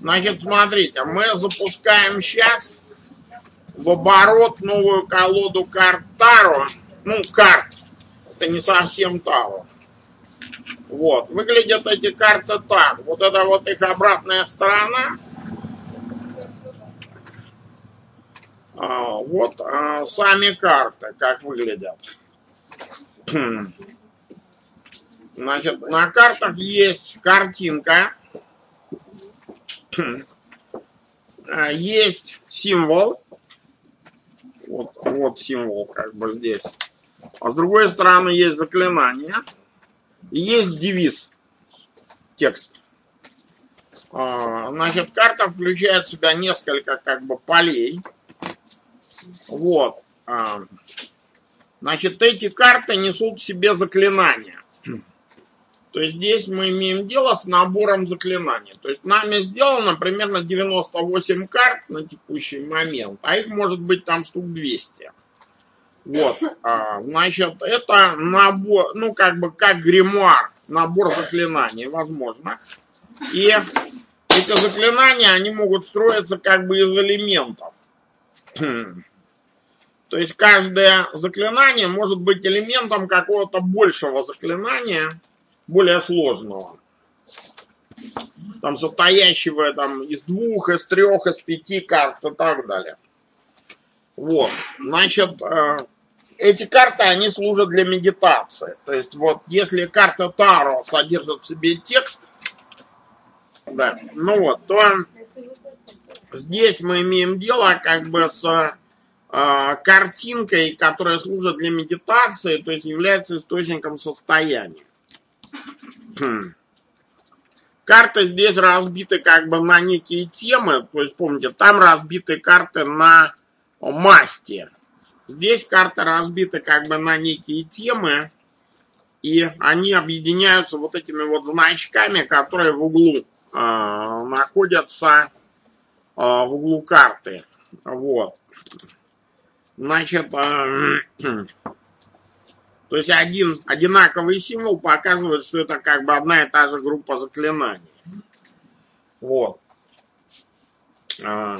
Значит, смотрите, мы запускаем сейчас в оборот новую колоду карт Таро. Ну, карт. Это не совсем Таро. Вот. Выглядят эти карты так. Вот это вот их обратная сторона. А, вот а, сами карты, как выглядят. Значит, на картах есть картинка есть символ. Вот, вот символ как бы здесь. А с другой стороны есть заклинание. И есть девиз. Текст. А, значит, карта включает в себя несколько как бы полей. Вот. А, значит, эти карты несут в себе заклинания. То есть здесь мы имеем дело с набором заклинаний. То есть нами сделано примерно 98 карт на текущий момент, а их может быть там штук 200. Вот, а, значит, это набор, ну, как бы, как гримуар, набор заклинаний, возможно. И эти заклинания, они могут строиться как бы из элементов. То есть каждое заклинание может быть элементом какого-то большего заклинания, более сложного. Там состоящего там, из двух, из трех, из пяти карт и так далее. Вот. Значит, э, эти карты, они служат для медитации. То есть, вот, если карта Таро содержит в себе текст, да, ну вот, то здесь мы имеем дело как бы с э, картинкой, которая служит для медитации, то есть является источником состояния. Хм. Карты здесь разбиты как бы на некие темы. То есть, помните, там разбиты карты на масти. Здесь карты разбиты как бы на некие темы. И они объединяются вот этими вот значками, которые в углу э, находятся э, в углу карты. Вот. Значит, э, То есть один одинаковый символ показывает, что это как бы одна и та же группа заклинаний. Вот. А,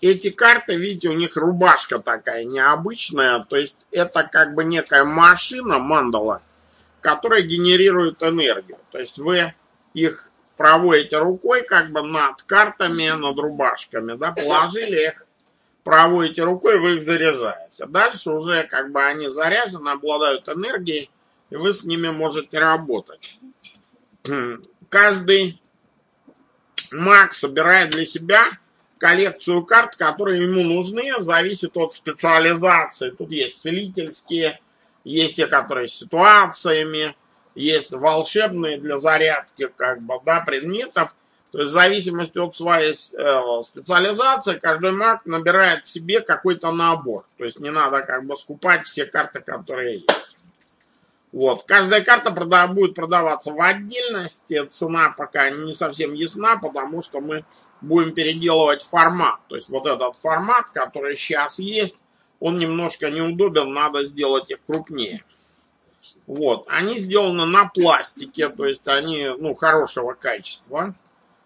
эти карты, видите, у них рубашка такая необычная. То есть это как бы некая машина, мандала, которая генерирует энергию. То есть вы их проводите рукой как бы над картами, над рубашками, да, положили их проводите рукой, вы их заряжаете. Дальше уже как бы они заряжены, обладают энергией, и вы с ними можете работать. Каждый маг собирает для себя коллекцию карт, которые ему нужны, зависит от специализации. Тут есть целительские, есть те, которые с ситуациями, есть волшебные для зарядки как бы, да, предметов. То есть в зависимости от своей э, специализации каждый маг набирает себе какой-то набор. То есть не надо как бы скупать все карты, которые есть. Вот. Каждая карта прода будет продаваться в отдельности. Цена пока не совсем ясна, потому что мы будем переделывать формат. То есть вот этот формат, который сейчас есть, он немножко неудобен, надо сделать их крупнее. Вот. Они сделаны на пластике, то есть они ну, хорошего качества.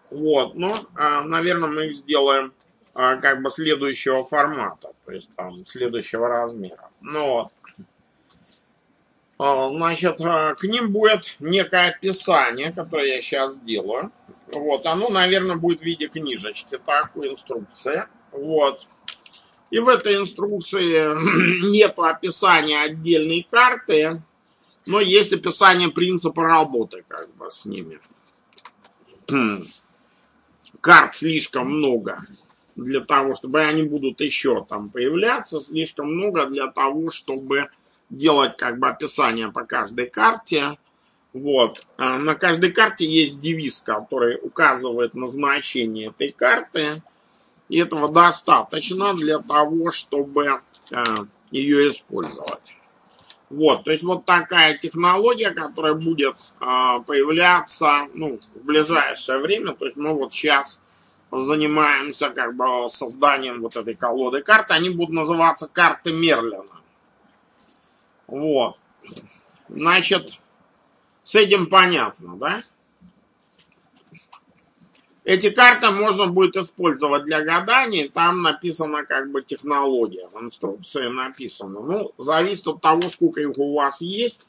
Вот, но, а, наверное, мы их сделаем а, как бы следующего формата, то есть там следующего размера. Ну вот. А, значит, к ним будет некое описание, которое я сейчас делаю. Вот, оно, наверное, будет в виде книжечки, такой инструкция. Вот. И в этой инструкции нет описания отдельной карты, но есть описание принципа работы как бы с ними карт слишком много для того, чтобы они будут еще там появляться, слишком много для того, чтобы делать как бы описание по каждой карте. Вот. А на каждой карте есть девиз, который указывает назначение этой карты. И этого достаточно для того, чтобы а, ее использовать. Вот, то есть вот такая технология, которая будет э, появляться ну, в ближайшее время. То есть мы вот сейчас занимаемся как бы созданием вот этой колоды карт. Они будут называться карты Мерлина. Вот. Значит, с этим понятно, да? Эти карты можно будет использовать для гаданий. Там написана как бы технология. В инструкции написано. Ну, зависит от того, сколько их у вас есть.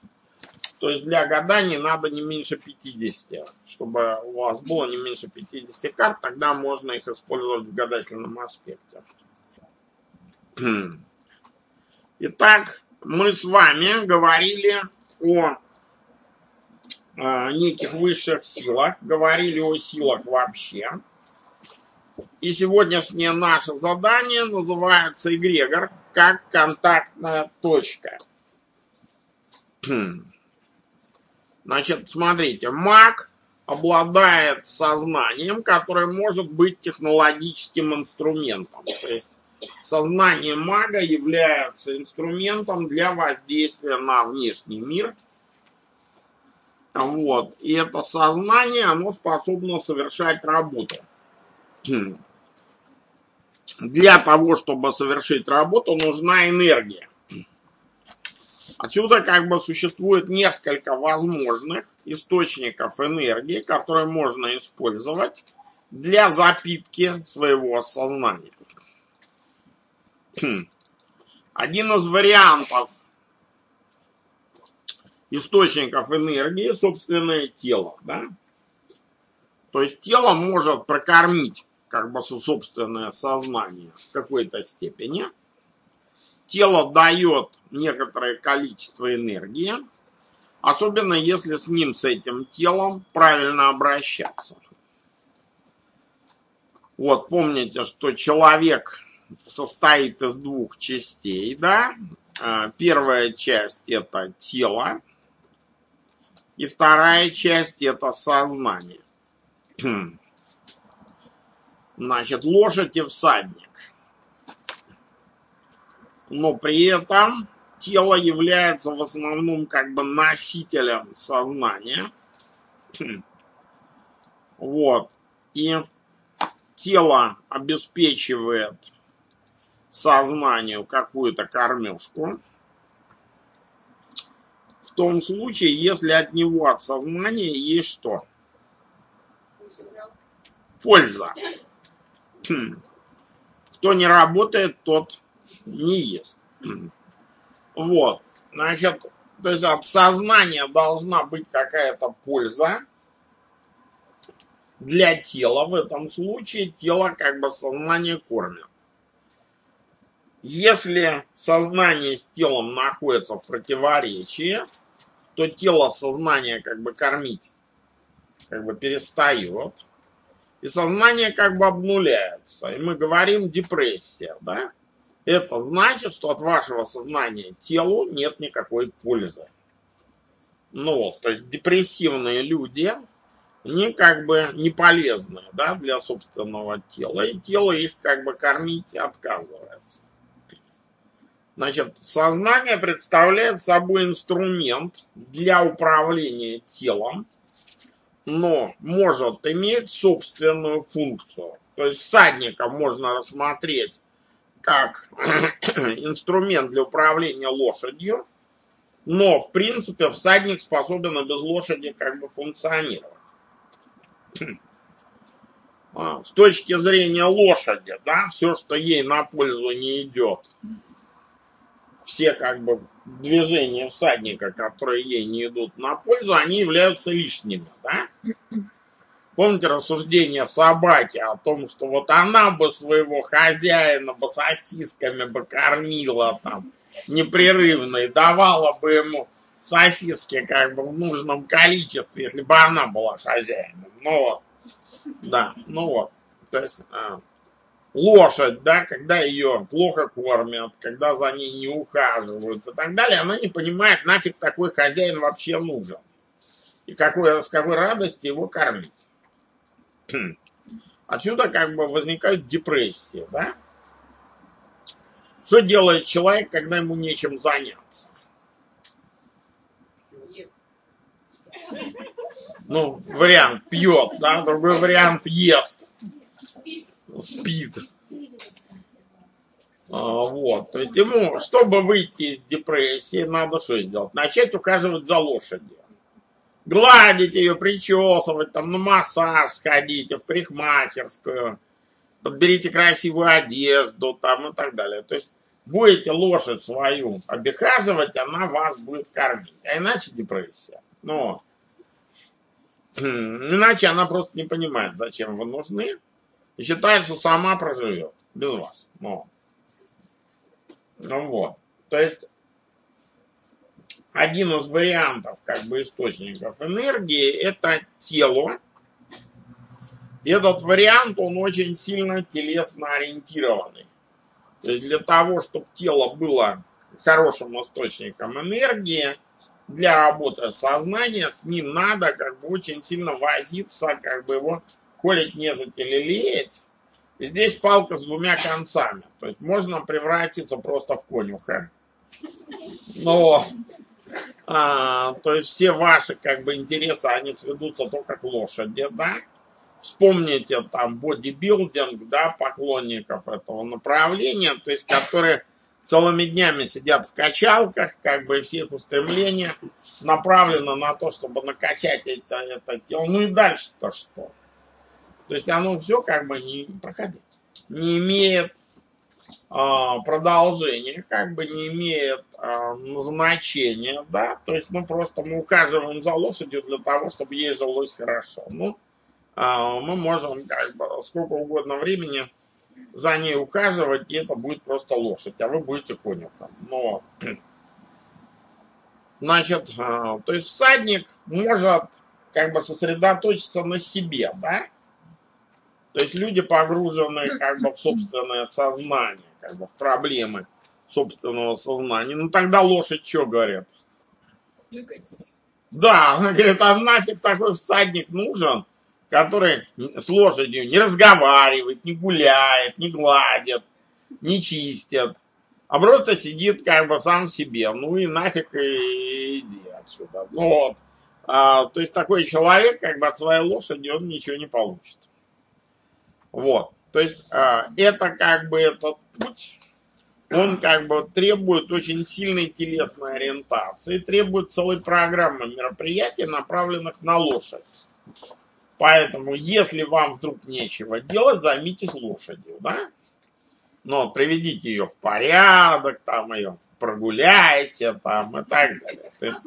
То есть для гаданий надо не меньше 50. Чтобы у вас было не меньше 50 карт, тогда можно их использовать в гадательном аспекте. Итак, мы с вами говорили о неких высших силах, говорили о силах вообще. И сегодняшнее наше задание называется эгрегор как контактная точка. Значит, смотрите, маг обладает сознанием, которое может быть технологическим инструментом. То есть сознание мага является инструментом для воздействия на внешний мир. Вот. И это сознание, оно способно совершать работу. Для того, чтобы совершить работу, нужна энергия. Отсюда как бы существует несколько возможных источников энергии, которые можно использовать для запитки своего сознания. Хм. Один из вариантов источников энергии – собственное тело. Да? То есть тело может прокормить как бы собственное сознание в какой-то степени – тело дает некоторое количество энергии, особенно если с ним, с этим телом, правильно обращаться. Вот, помните, что человек состоит из двух частей, да? А, первая часть это тело, и вторая часть это сознание. Значит, лошадь и всадник но при этом тело является в основном как бы носителем сознания. Вот. И тело обеспечивает сознанию какую-то кормежку. Том случае, если от него, от сознания, есть что? Польза. Кто не работает, тот не ест. Вот. Значит, то есть от сознания должна быть какая-то польза для тела. В этом случае тело как бы сознание кормит. Если сознание с телом находится в противоречии, то тело сознание как бы кормить как бы перестает. И сознание как бы обнуляется. И мы говорим депрессия, да? Это значит, что от вашего сознания телу нет никакой пользы. Ну вот, то есть депрессивные люди, они как бы не полезны да, для собственного тела, и тело их как бы кормить отказывается. Значит, сознание представляет собой инструмент для управления телом, но может иметь собственную функцию. То есть всадника можно рассмотреть как инструмент для управления лошадью, но, в принципе, всадник способен и без лошади как бы функционировать. А, с точки зрения лошади, да, все, что ей на пользу не идет, все как бы движения всадника, которые ей не идут на пользу, они являются лишними, да. Помните рассуждение собаки о том, что вот она бы своего хозяина бы сосисками бы кормила там непрерывно и давала бы ему сосиски как бы в нужном количестве, если бы она была хозяином. Ну вот, да, ну вот. То есть а, лошадь, да, когда ее плохо кормят, когда за ней не ухаживают и так далее, она не понимает, нафиг такой хозяин вообще нужен. И какой, с какой радости его кормить. Отсюда как бы возникают депрессии, да? Что делает человек, когда ему нечем заняться? Ну, вариант пьет, да, другой вариант ест. Спит. А, вот, то есть ему, чтобы выйти из депрессии, надо что сделать? Начать ухаживать за лошадью. гладить ее, причесывать, там на массаж сходите, в парикмахерскую, подберите красивую одежду там и так далее. То есть будете лошадь свою обихаживать, она вас будет кормить. А иначе депрессия. Но иначе она просто не понимает, зачем вы нужны, и считает, что сама проживет без вас. Но. Ну вот. То есть один из вариантов как бы источников энергии это тело. Этот вариант, он очень сильно телесно ориентированный. То есть для того, чтобы тело было хорошим источником энергии, для работы сознания с ним надо как бы очень сильно возиться, как бы его колить, нежить или леять. Здесь палка с двумя концами. То есть можно превратиться просто в конюха. Но а, то есть все ваши как бы интересы, они сведутся только к лошади, да? Вспомните там бодибилдинг, да, поклонников этого направления, то есть которые целыми днями сидят в качалках, как бы все их устремления направлены на то, чтобы накачать это, это тело. Ну и дальше-то что? То есть оно все как бы не проходит. Не имеет а, продолжения, как бы не имеет а, назначения, да, то есть мы просто мы ухаживаем за лошадью для того, чтобы ей жилось хорошо. Ну, а, мы можем как бы сколько угодно времени за ней ухаживать, и это будет просто лошадь, а вы будете конюхом. Но, значит, то есть всадник может как бы сосредоточиться на себе, да, то есть люди погружены как бы в собственное сознание, как бы в проблемы собственного сознания. Ну тогда лошадь что говорит? Двигайтесь. Да, она говорит, а нафиг такой всадник нужен, который с лошадью не разговаривает, не гуляет, не гладит, не чистит, а просто сидит как бы сам в себе. Ну и нафиг и иди отсюда. Ну вот. А, то есть такой человек как бы от своей лошади он ничего не получит. Вот. То есть э, это как бы этот путь, он как бы требует очень сильной телесной ориентации, требует целой программы мероприятий, направленных на лошадь. Поэтому, если вам вдруг нечего делать, займитесь лошадью, да? Но приведите ее в порядок, там ее прогуляйте, там и так далее. То есть,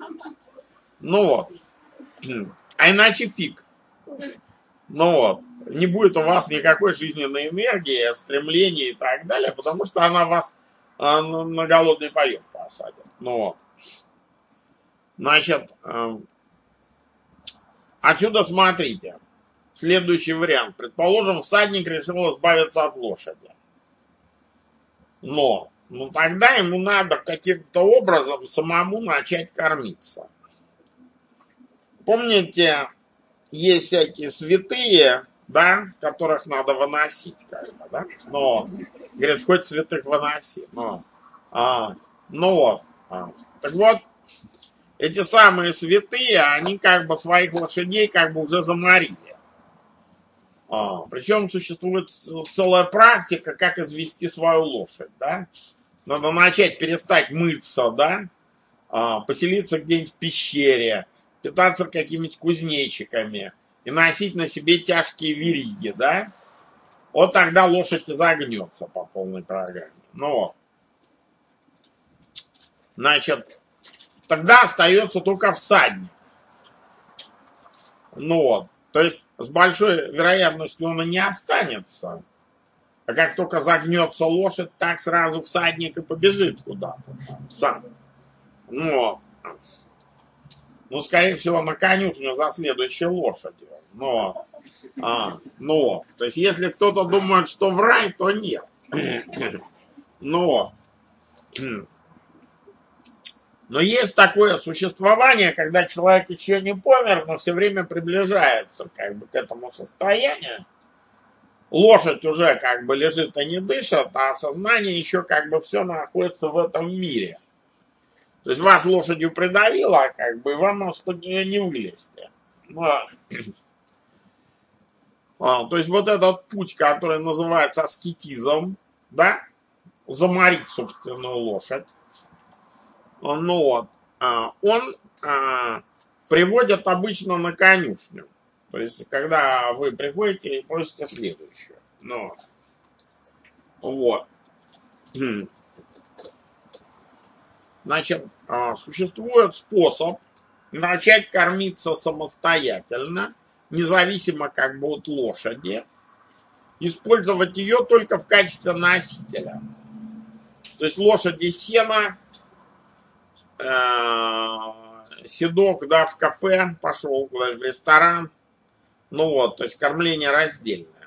ну вот. А иначе фиг. Ну вот не будет у вас никакой жизненной энергии, стремлений и так далее, потому что она вас а, на голодный поем посадит. Ну вот. Значит, э, отсюда смотрите. Следующий вариант. Предположим, всадник решил избавиться от лошади. Но, ну тогда ему надо каким-то образом самому начать кормиться. Помните, есть всякие святые, да, которых надо выносить, как бы, да, но, говорят, хоть святых выноси, но, а, ну вот, а, так вот, эти самые святые, они как бы своих лошадей как бы уже заморили. А, причем существует целая практика, как извести свою лошадь, да. Надо начать перестать мыться, да, а, поселиться где-нибудь в пещере, питаться какими-нибудь кузнечиками, и носить на себе тяжкие вериги, да, вот тогда лошадь загнется по полной программе. Ну вот. Значит, тогда остается только всадник. Ну вот. То есть с большой вероятностью он и не останется. А как только загнется лошадь, так сразу всадник и побежит куда-то сам. Ну вот. Ну, скорее всего, на конюшню за следующей лошадью. Но, а, но, то есть, если кто-то думает, что в рай, то нет. Но, но есть такое существование, когда человек еще не помер, но все время приближается как бы к этому состоянию. Лошадь уже как бы лежит и не дышит, а сознание еще как бы все находится в этом мире. То есть вас лошадью придавило, как бы вам из-под нее не вылезти. Но, а, то есть вот этот путь, который называется аскетизм, да, заморить собственную лошадь, ну вот, а, он а, приводят обычно на конюшню. То есть, когда вы приходите и просите следующее. Но, вот. Значит, а, существует способ начать кормиться самостоятельно, независимо как бы от лошади, использовать ее только в качестве носителя. То есть лошади сена, э, седок, да, в кафе, пошел куда-то в ресторан. Ну вот, то есть кормление раздельное.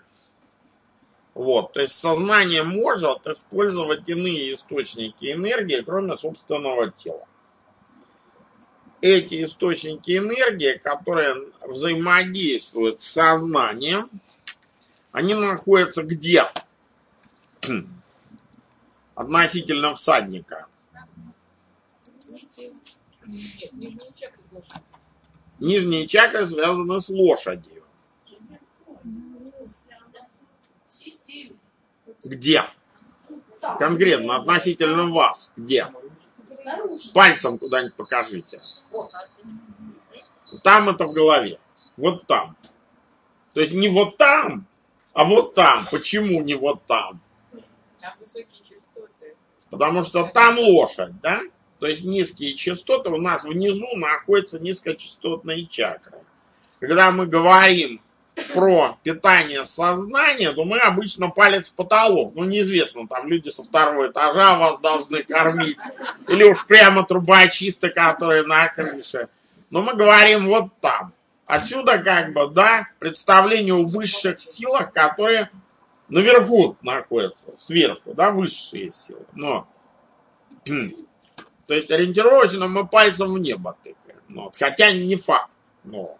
Вот, то есть сознание может использовать иные источники энергии, кроме собственного тела. Эти источники энергии, которые взаимодействуют с сознанием, они находятся где? Относительно всадника. Нижние чакры связаны с лошадью. Где? Конкретно, относительно вас. Где? Пальцем куда-нибудь покажите. Там это в голове. Вот там. То есть не вот там, а вот там. Почему не вот там? Потому что там лошадь, да? То есть низкие частоты, у нас внизу находятся низкочастотные чакры. Когда мы говорим про питание сознания, то мы обычно палец в потолок. Ну, неизвестно, там люди со второго этажа вас должны кормить. Или уж прямо трубочисты, которые на крыше. Но мы говорим вот там. Отсюда как бы, да, представление о высших силах, которые наверху находятся, сверху, да, высшие силы. Но, то есть ориентировочно мы пальцем в небо тыкаем. Но, хотя не факт. Но,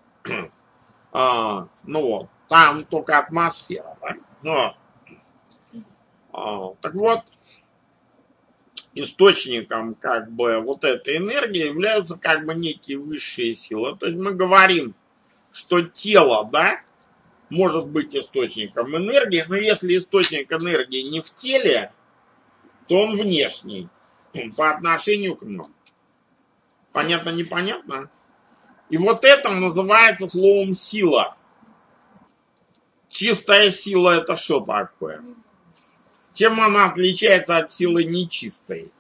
а, ну вот, там только атмосфера, да? Но, а, так вот, источником как бы вот этой энергии являются как бы некие высшие силы. То есть мы говорим, что тело, да, может быть источником энергии, но если источник энергии не в теле, то он внешний по отношению к нам. Понятно, непонятно? И вот это называется словом сила. Чистая сила это что такое? Чем она отличается от силы нечистой?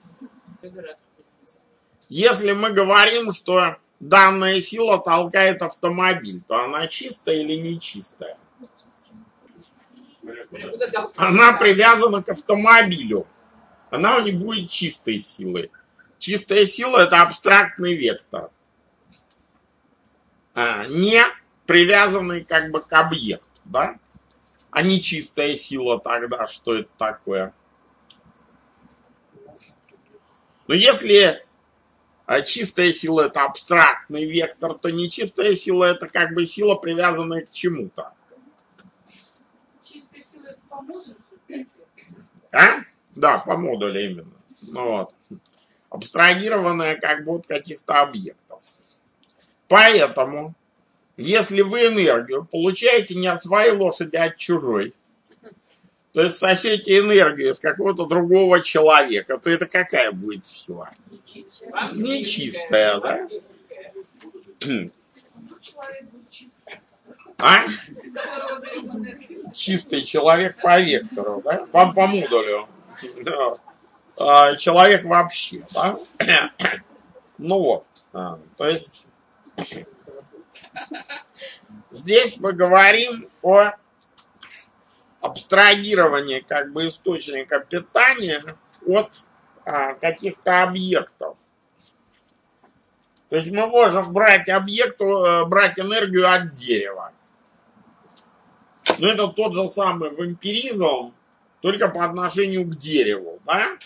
Если мы говорим, что данная сила толкает автомобиль, то она чистая или нечистая? Она привязана к автомобилю. Она не будет чистой силой. Чистая сила это абстрактный вектор. А, не привязанный как бы к объекту, да? А не чистая сила тогда, что это такое? Но если а, чистая сила это абстрактный вектор, то нечистая сила это как бы сила, привязанная к чему-то. Чистая сила это по модулю? А? Да, по модулю именно. Ну, вот. Абстрагированная как бы от каких-то объектов. Поэтому, если вы энергию получаете не от своей лошади, а от чужой, то есть сосете энергию с какого-то другого человека, то это какая будет сила? Нечистая, да? А? Чистый человек по вектору, да? По, по модулю. А, человек вообще, да? Ну вот. А, то есть Здесь мы говорим о абстрагировании как бы источника питания от а, каких-то объектов. То есть мы можем брать объект, э, брать энергию от дерева. Но это тот же самый вампиризм, только по отношению к дереву. Да?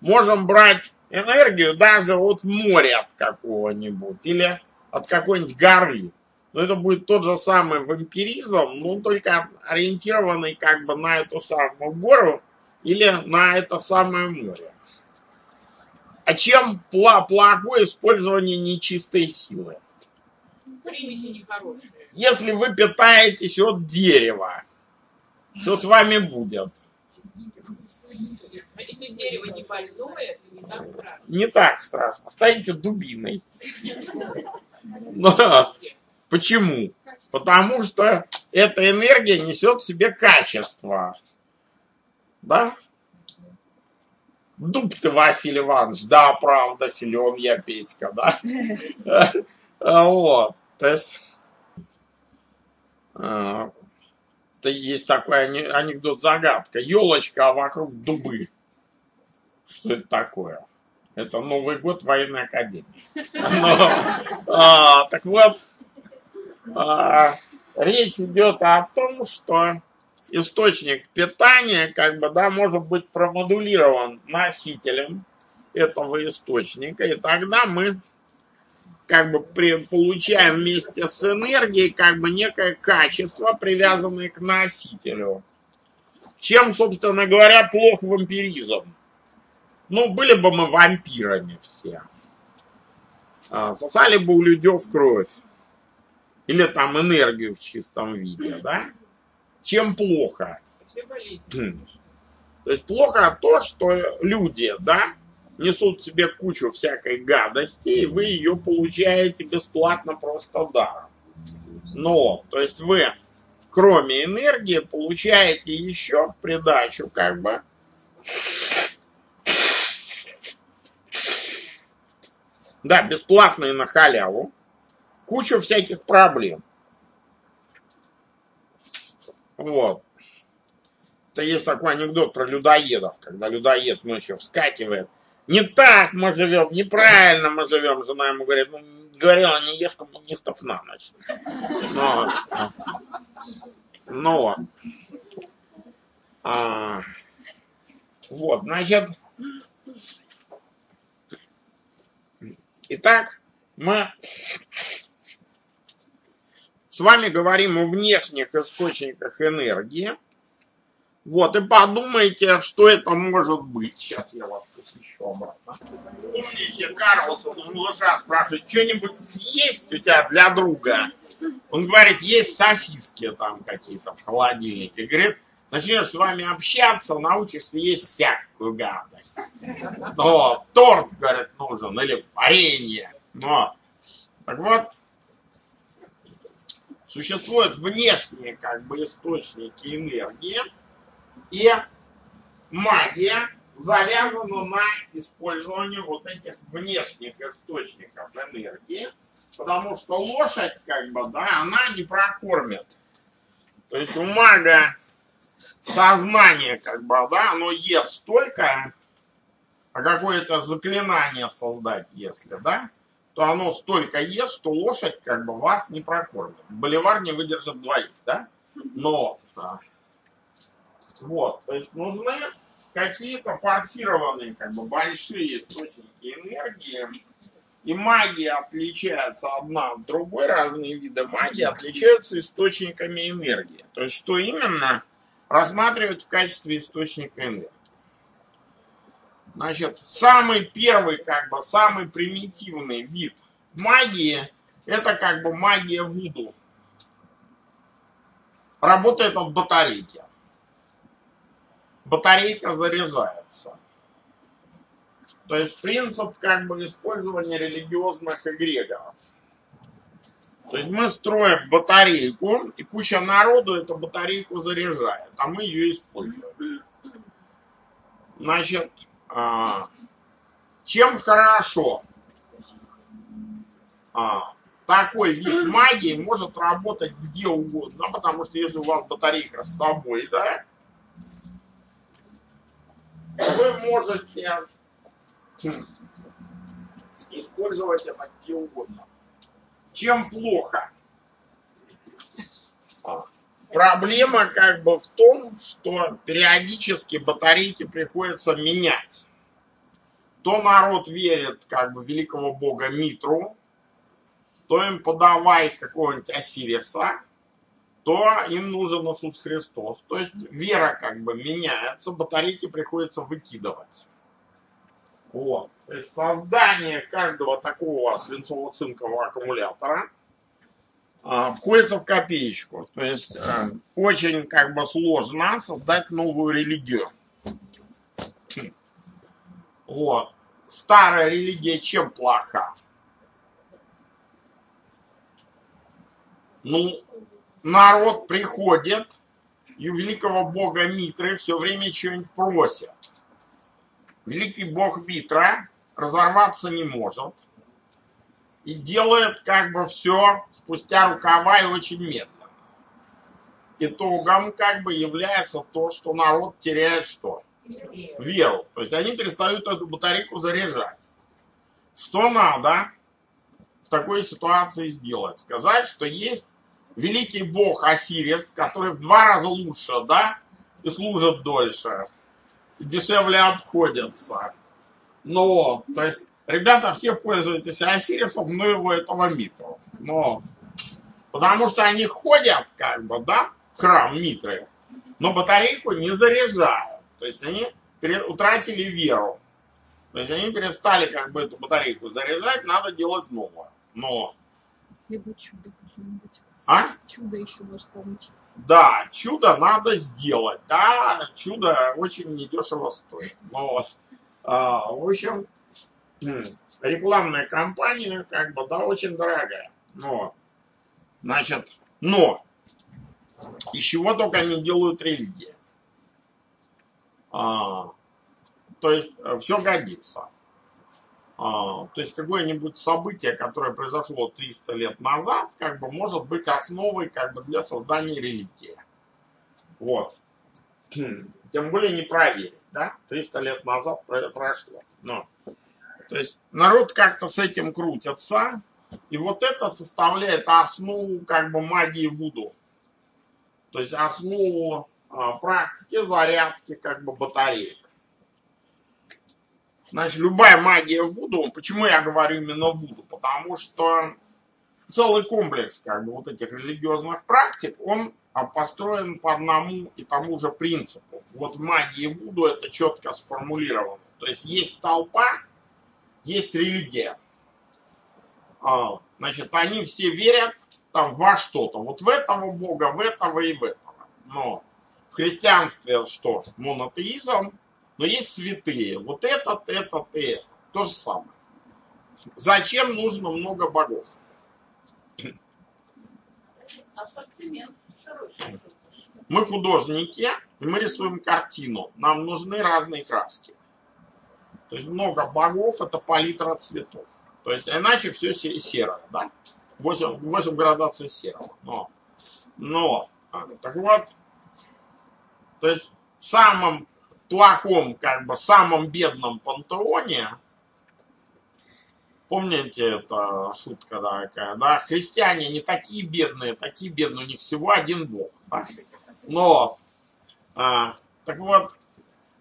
Можем брать энергию даже от моря от какого-нибудь или от какой-нибудь горы. Но это будет тот же самый вампиризм, но только ориентированный как бы на эту самую гору или на это самое море. А чем плохое использование нечистой силы? Примеси нехорошие. Если вы питаетесь от дерева, что с вами будет? А если дерево не больное, то не так страшно. Не так страшно. Станете дубиной. Но почему? Потому что эта энергия несет в себе качество. Да? Дуб ты, Василий Иванович, да, правда, силен я, Петька, да? Вот, то есть, а, это есть такой анекдот-загадка. Елочка, а вокруг дубы. Что это такое? Это Новый год военной академии. Но, а, так вот, а, речь идет о том, что источник питания, как бы, да, может быть промодулирован носителем этого источника, и тогда мы как бы при, получаем вместе с энергией как бы некое качество, привязанное к носителю. Чем, собственно говоря, плох вампиризм? Ну, были бы мы вампирами все. А, сосали бы у людей в кровь. Или там энергию в чистом виде, да? Чем плохо? Хм. То есть плохо то, что люди, да, несут себе кучу всякой гадости, и вы ее получаете бесплатно просто даром. Но, то есть вы, кроме энергии, получаете еще в придачу, как бы, да, бесплатно и на халяву, кучу всяких проблем. Вот. Это есть такой анекдот про людоедов, когда людоед ночью вскакивает, не так мы живем, неправильно мы живем. Жена ему говорит, ну, говорила, не ешь коммунистов на ночь. Но, но, а, вот, значит, итак, мы с вами говорим о внешних источниках энергии. Вот, и подумайте, что это может быть. Сейчас я вас посвящу обратно. Помните, Карлсон у малыша спрашивает, что-нибудь есть у тебя для друга? Он говорит, есть сосиски там какие-то в холодильнике. Говорит, начнешь с вами общаться, научишься есть всякую гадость. Но торт, говорит, нужен, или варенье. Но, так вот, существуют внешние как бы источники энергии, и магия завязана на использовании вот этих внешних источников энергии, потому что лошадь, как бы, да, она не прокормит. То есть у мага сознание, как бы, да, оно ест столько, а какое-то заклинание создать, если, да, то оно столько ест, что лошадь, как бы, вас не прокормит. Боливар не выдержит двоих, да? Но вот, то есть нужны какие-то форсированные, как бы большие источники энергии. И магия отличается одна от другой, разные виды магии отличаются источниками энергии. То есть что именно рассматривать в качестве источника энергии. Значит, самый первый, как бы, самый примитивный вид магии, это как бы магия Вуду. Работает от батарейки батарейка заряжается. То есть принцип как бы использования религиозных эгрегоров. То есть мы строим батарейку, и куча народу эту батарейку заряжает, а мы ее используем. Значит, а, чем хорошо а, такой вид магии может работать где угодно, потому что если у вас батарейка с собой, да, вы можете использовать это где угодно. Чем плохо? Проблема как бы в том, что периодически батарейки приходится менять. То народ верит как бы великого бога Митру, то им подавай какого-нибудь Осириса, то им нужен Иисус Христос. То есть вера как бы меняется, батарейки приходится выкидывать. Вот. То есть создание каждого такого свинцово-цинкового аккумулятора а, входится в копеечку. То есть а, очень как бы сложно создать новую религию. Вот. Старая религия чем плоха? Ну, народ приходит, и у великого бога Митры все время что-нибудь просят. Великий бог Митра разорваться не может и делает как бы все спустя рукава и очень медленно. Итогом как бы является то, что народ теряет что? Веру. То есть они перестают эту батарейку заряжать. Что надо в такой ситуации сделать? Сказать, что есть великий бог Осирис, который в два раза лучше, да, и служит дольше, дешевле обходится. Но, то есть, ребята все пользуются Осирисом, но его этого Митру. Но, потому что они ходят, как бы, да, в храм Митры, но батарейку не заряжают. То есть они утратили веру. То есть они перестали как бы эту батарейку заряжать, надо делать новое. Но... Либо чудо какое-нибудь. А? Чудо еще может помочь. Да, чудо надо сделать. Да, чудо очень недешево стоит. Но, а, в общем, рекламная кампания, как бы, да, очень дорогая. Но, значит, но, из чего только они делают религии. А, то есть, все годится. А, то есть какое-нибудь событие, которое произошло 300 лет назад, как бы может быть основой как бы для создания религии. Вот. Тем более не проверить, да? 300 лет назад прошло. Но. То есть народ как-то с этим крутится, и вот это составляет основу как бы магии Вуду. То есть основу а, практики зарядки как бы батареек. Значит, любая магия Вуду, почему я говорю именно Вуду? Потому что целый комплекс как бы, вот этих религиозных практик, он а, построен по одному и тому же принципу. Вот в магии Вуду это четко сформулировано. То есть есть толпа, есть религия. А, значит, они все верят там во что-то. Вот в этого бога, в этого и в этого. Но в христианстве что? Монотеизм, но есть святые. Вот этот, этот и этот. То же самое. Зачем нужно много богов? Ассортимент широкий. Мы художники, и мы рисуем картину. Нам нужны разные краски. То есть много богов это палитра цветов. То есть иначе все серое, да? 8, 8 градаций серого. Но, но, а, так вот, то есть в самом плохом, как бы самом бедном пантеоне, помните, это шутка такая, да, христиане не такие бедные, такие бедные, у них всего один бог. Да? Но, а, так вот,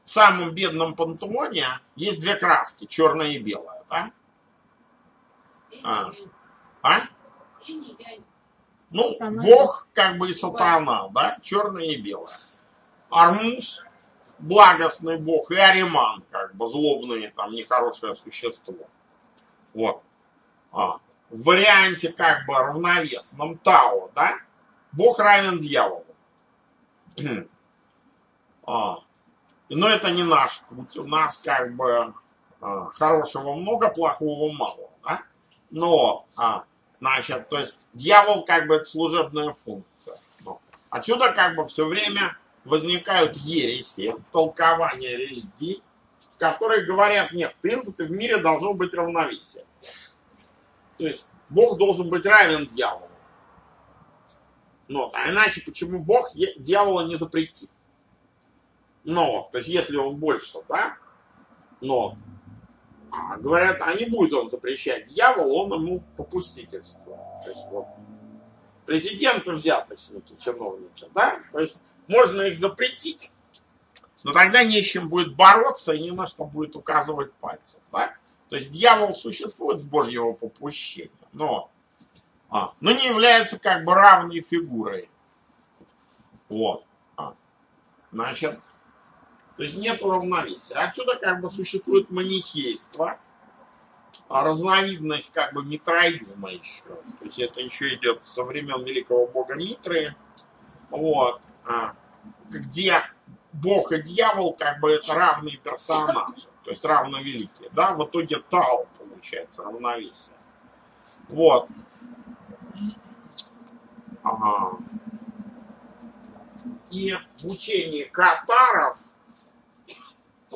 в самом бедном пантеоне есть две краски, черная и белая, да? А. А? Ну, бог как бы и сатана, да, черная и белая. Армуз благостный бог, и Ариман, как бы злобное, там, нехорошее существо. Вот. А. В варианте как бы равновесном Тао, да, бог равен дьяволу. а. Но это не наш путь. У нас как бы а, хорошего много, плохого мало. Да? Но, а, значит, то есть дьявол как бы это служебная функция. Но. Отсюда как бы все время возникают ереси, толкования религии, которые говорят, нет, в принципе в мире должно быть равновесие. То есть Бог должен быть равен дьяволу. Но, а иначе почему Бог дьявола не запретит? Но, то есть если он больше, да, но, а, говорят, а не будет он запрещать дьяволу, он ему попустительство. То есть вот президенты взяточники, чиновники, да, то есть можно их запретить, но тогда не с чем будет бороться и не на что будет указывать пальцем. Да? То есть дьявол существует с Божьего попущения, но, а, но не является как бы равной фигурой. Вот. А. Значит, то есть нет равновесия. Отсюда как бы существует манихейство, а разновидность как бы митроизма еще. То есть это еще идет со времен великого бога Митры. Вот. А, где Бог и дьявол как бы это равные персонажи, то есть равновеликие. Да, в итоге Тау получается равновесие. Вот. Ага. И в учении катаров,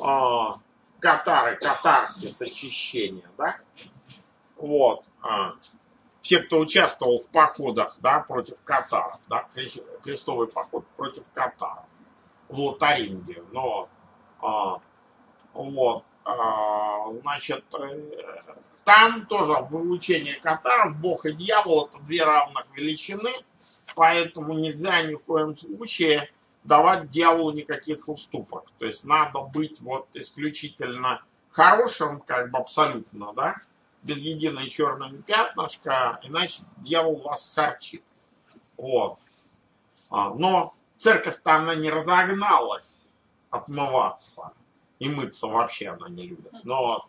а, катары, катарсис, очищение, да, вот, а, все, кто участвовал в походах, да, против катаров, да, крестовый поход против катаров в Лотаринге, но, а, вот, а, значит, э, там тоже в учении катаров Бог и дьявол это две равных величины, поэтому нельзя ни в коем случае давать дьяволу никаких уступок. То есть надо быть вот исключительно хорошим, как бы абсолютно, да, без единой черной пятнышка, иначе дьявол вас харчит. Вот. А, но церковь-то она не разогналась отмываться. И мыться вообще она не любит. Но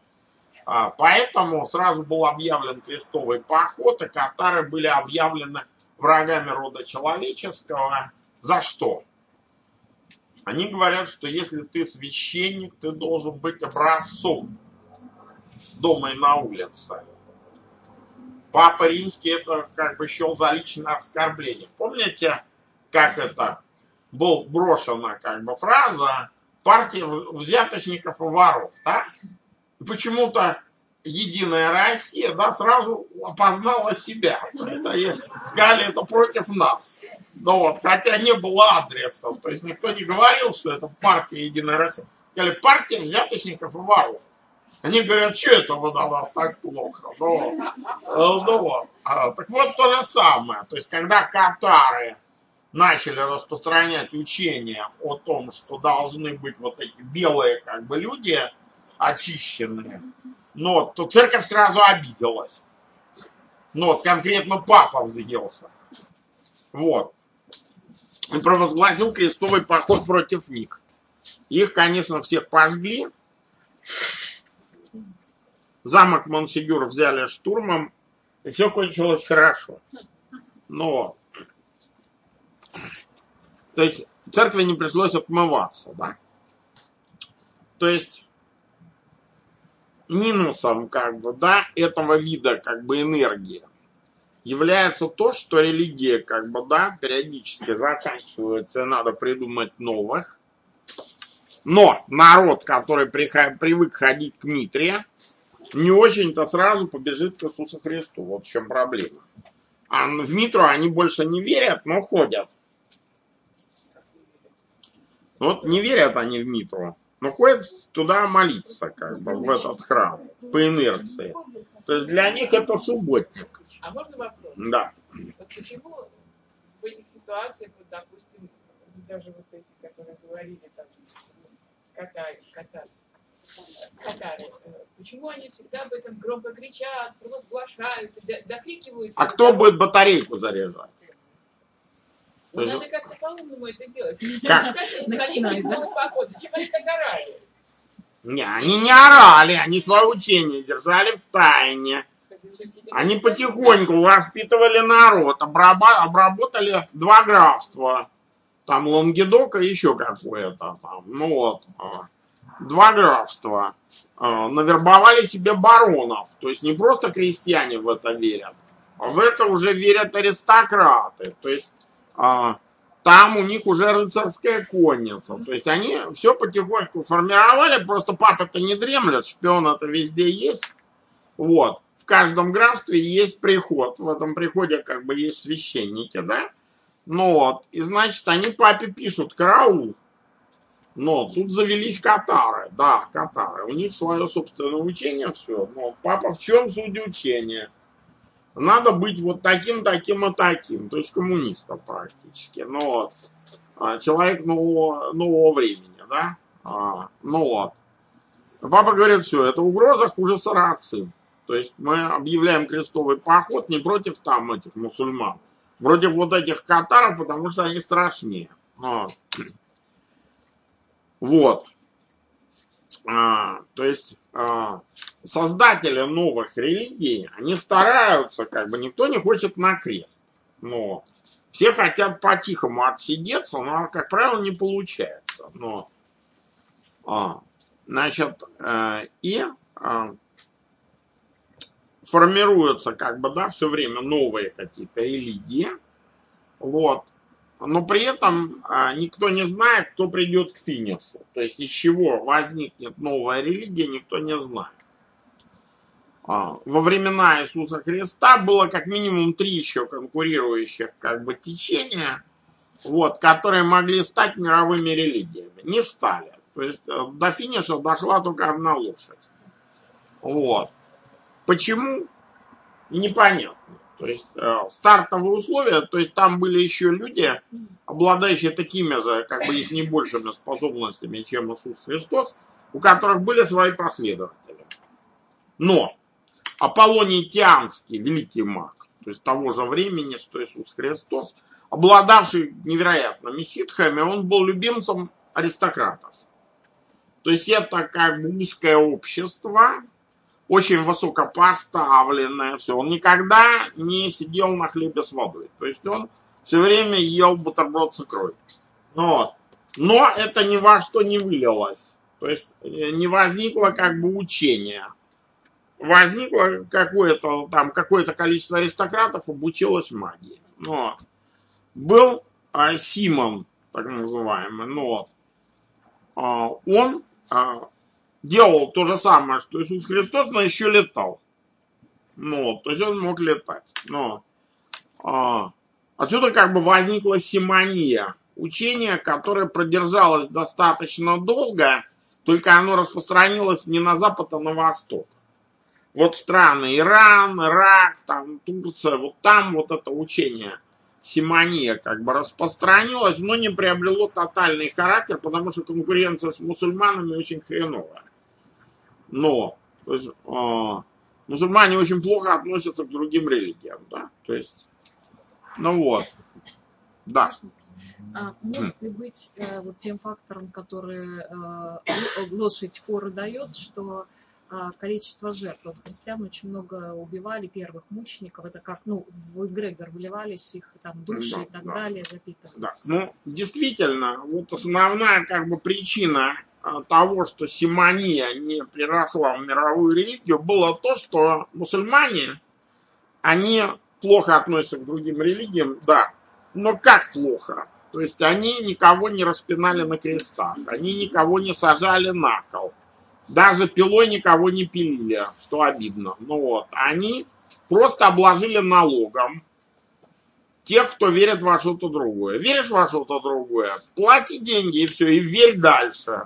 а, поэтому сразу был объявлен крестовый поход, и катары были объявлены врагами рода человеческого. За что? Они говорят, что если ты священник, ты должен быть образцом дома и на улице. Папа Римский это как бы счел за личное оскорбление. Помните, как это был брошена как бы фраза партия взяточников и воров, да? почему-то Единая Россия, да, сразу опознала себя. Сказали, это против нас. Ну вот, хотя не было адреса. То есть никто не говорил, что это партия Единая Россия. Сказали, партия взяточников и воров. Они говорят, что это вы на нас так плохо? Ну, ну вот. А, так вот то же самое. То есть, когда катары начали распространять учение о том, что должны быть вот эти белые как бы люди, очищенные, но то церковь сразу обиделась. Но вот конкретно папа взъелся. Вот. И провозгласил крестовый поход против них. Их, конечно, всех пожгли. Замок Монсигюр взяли штурмом, и все кончилось хорошо. Но, то есть, церкви не пришлось отмываться, да? То есть, минусом как бы, да, этого вида как бы энергии является то, что религия как бы, да, периодически заканчивается, и надо придумать новых. Но народ, который привык ходить к Митре, не очень-то сразу побежит к Иисусу Христу. Вот в чем проблема. А в Митру они больше не верят, но ходят. Вот не верят они в Митру но ходят туда молиться, как бы, в этот храм, по инерции. То есть для них это субботник. А можно вопрос? Да. Вот почему в этих ситуациях, вот, допустим, даже вот эти, которые говорили, там, катар, катарсис, катары, почему они всегда об этом громко кричат, провозглашают, докрикиваются? А кто будет батарейку заряжать? Ну, надо как-то по-умному это делать. Как? Начинать, да? Походу. Чем они так орали? Не, они не орали, они свое учение держали в тайне. Они потихоньку воспитывали народ, обработали два графства. Там Лонгедока и еще какое-то там. Ну вот, а, два графства. А, навербовали себе баронов. То есть не просто крестьяне в это верят, а в это уже верят аристократы. То есть а, там у них уже рыцарская конница. То есть они все потихоньку формировали, просто папа-то не дремлет, шпион это везде есть. Вот. В каждом графстве есть приход. В этом приходе как бы есть священники, да? Ну вот. И значит, они папе пишут караул. Но тут завелись катары. Да, катары. У них свое собственное учение, все. Но папа в чем суть учения? надо быть вот таким, таким и таким, то есть коммунистом практически. Но вот, а, человек нового, нового времени, да? А, ну вот. Папа говорит, все, это угроза хуже сарацин. То есть мы объявляем крестовый поход не против там этих мусульман, против вот этих катаров, потому что они страшнее. Вот. Вот. А, то есть а, создатели новых религий, они стараются, как бы никто не хочет на крест. Но все хотят по-тихому отсидеться, но, как правило, не получается. Но, а, значит, э, и а, формируются, как бы, да, все время новые какие-то религии. Вот. Но при этом а, никто не знает, кто придет к финишу. То есть из чего возникнет новая религия, никто не знает. А, во времена Иисуса Христа было как минимум три еще конкурирующих как бы течения, вот, которые могли стать мировыми религиями. Не стали. То есть э, до финиша дошла только одна лошадь. Вот. Почему? Непонятно. То есть э, стартовые условия, то есть там были еще люди, обладающие такими же, как бы их не большими способностями, чем Иисус Христос, у которых были свои последователи. Но Аполлоний Тианский, великий маг, то есть того же времени, что Иисус Христос, обладавший невероятными ситхами, он был любимцем аристократов. То есть это как бы узкое общество, очень высокопоставленное, все. Он никогда не сидел на хлебе с водой. То есть он все время ел бутерброд с икрой. Но, но это ни во что не вылилось. То есть э, не возникло как бы учения. Возникло какое-то там какое-то количество аристократов обучилось магии. Но был а, Симон, так называемый, но а, он а, делал то же самое, что Иисус Христос, но еще летал. Ну, то есть он мог летать. Но а, отсюда как бы возникла симония. Учение, которое продержалось достаточно долго, только оно распространилось не на запад, а на восток. Вот страны Иран, Ирак, там, Турция, вот там вот это учение симония как бы распространилось, но не приобрело тотальный характер, потому что конкуренция с мусульманами очень хреновая. Но то есть, э, мусульмане очень плохо относятся к другим религиям, да, то есть, ну вот, да. А может ли быть э, вот тем фактором, который э, лошадь форы дает, что а, количество жертв. Вот христиан очень много убивали первых мучеников. Это как, ну, в эгрегор вливались их там души да, и так да. далее, запитывались. Да. Ну, действительно, вот основная как бы причина того, что симония не приросла в мировую религию, было то, что мусульмане, они плохо относятся к другим религиям, да. Но как плохо? То есть они никого не распинали на крестах, они никого не сажали на кол даже пилой никого не пилили, что обидно. Ну вот, они просто обложили налогом тех, кто верит во что-то другое. Веришь во что-то другое, плати деньги и все, и верь дальше.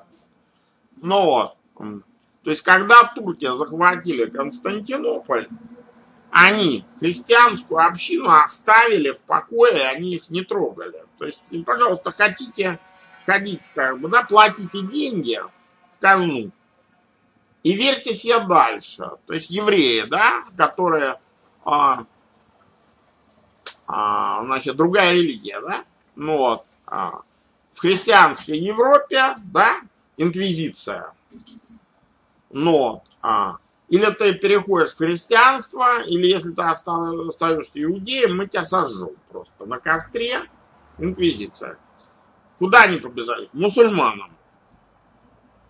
Вот. То есть, когда турки захватили Константинополь, они христианскую общину оставили в покое, они их не трогали. То есть, пожалуйста, хотите ходить, как бы, да, платите деньги в казну, и верьте себе дальше. То есть евреи, да, которые, а, а, значит, другая религия, да, вот, а, в христианской Европе, да, инквизиция. Но а, или ты переходишь в христианство, или если ты остаешься иудеем, мы тебя сожжем просто на костре. Инквизиция. Куда они побежали? К мусульманам.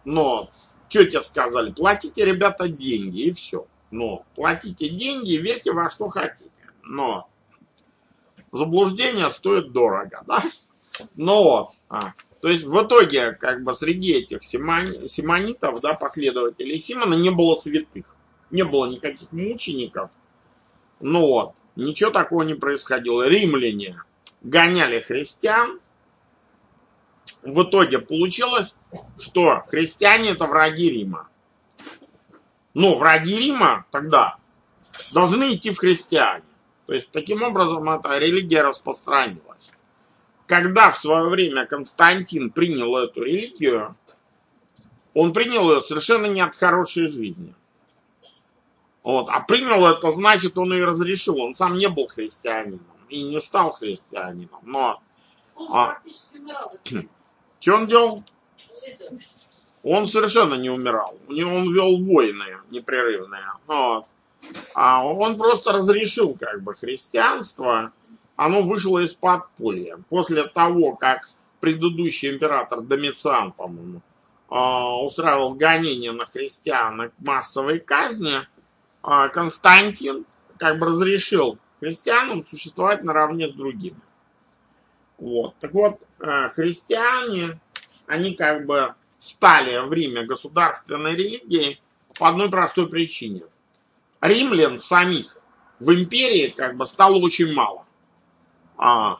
Но что тебе сказали? Платите, ребята, деньги, и все. Но платите деньги, верьте во что хотите. Но заблуждение стоит дорого, да? Ну вот. А. То есть в итоге, как бы среди этих симони, симонитов, да, последователей Симона не было святых. Не было никаких мучеников. Ну вот. Ничего такого не происходило. Римляне гоняли христиан, в итоге получилось, что христиане это враги Рима. Но враги Рима тогда должны идти в христиане. То есть таким образом эта религия распространилась. Когда в свое время Константин принял эту религию, он принял ее совершенно не от хорошей жизни. Вот. А принял это, значит, он ее разрешил. Он сам не был христианином и не стал христианином. Но он а, что он делал? Он совершенно не умирал. Он вел войны непрерывные. Вот. А он просто разрешил как бы христианство. Оно вышло из подполья. После того, как предыдущий император Домициан, по-моему, а, устраивал гонения на христиан к массовой казни, а, Константин как бы разрешил христианам существовать наравне с другими. Вот. Так вот, э, христиане, они как бы стали в Риме государственной религией по одной простой причине. Римлян самих в империи как бы стало очень мало. А,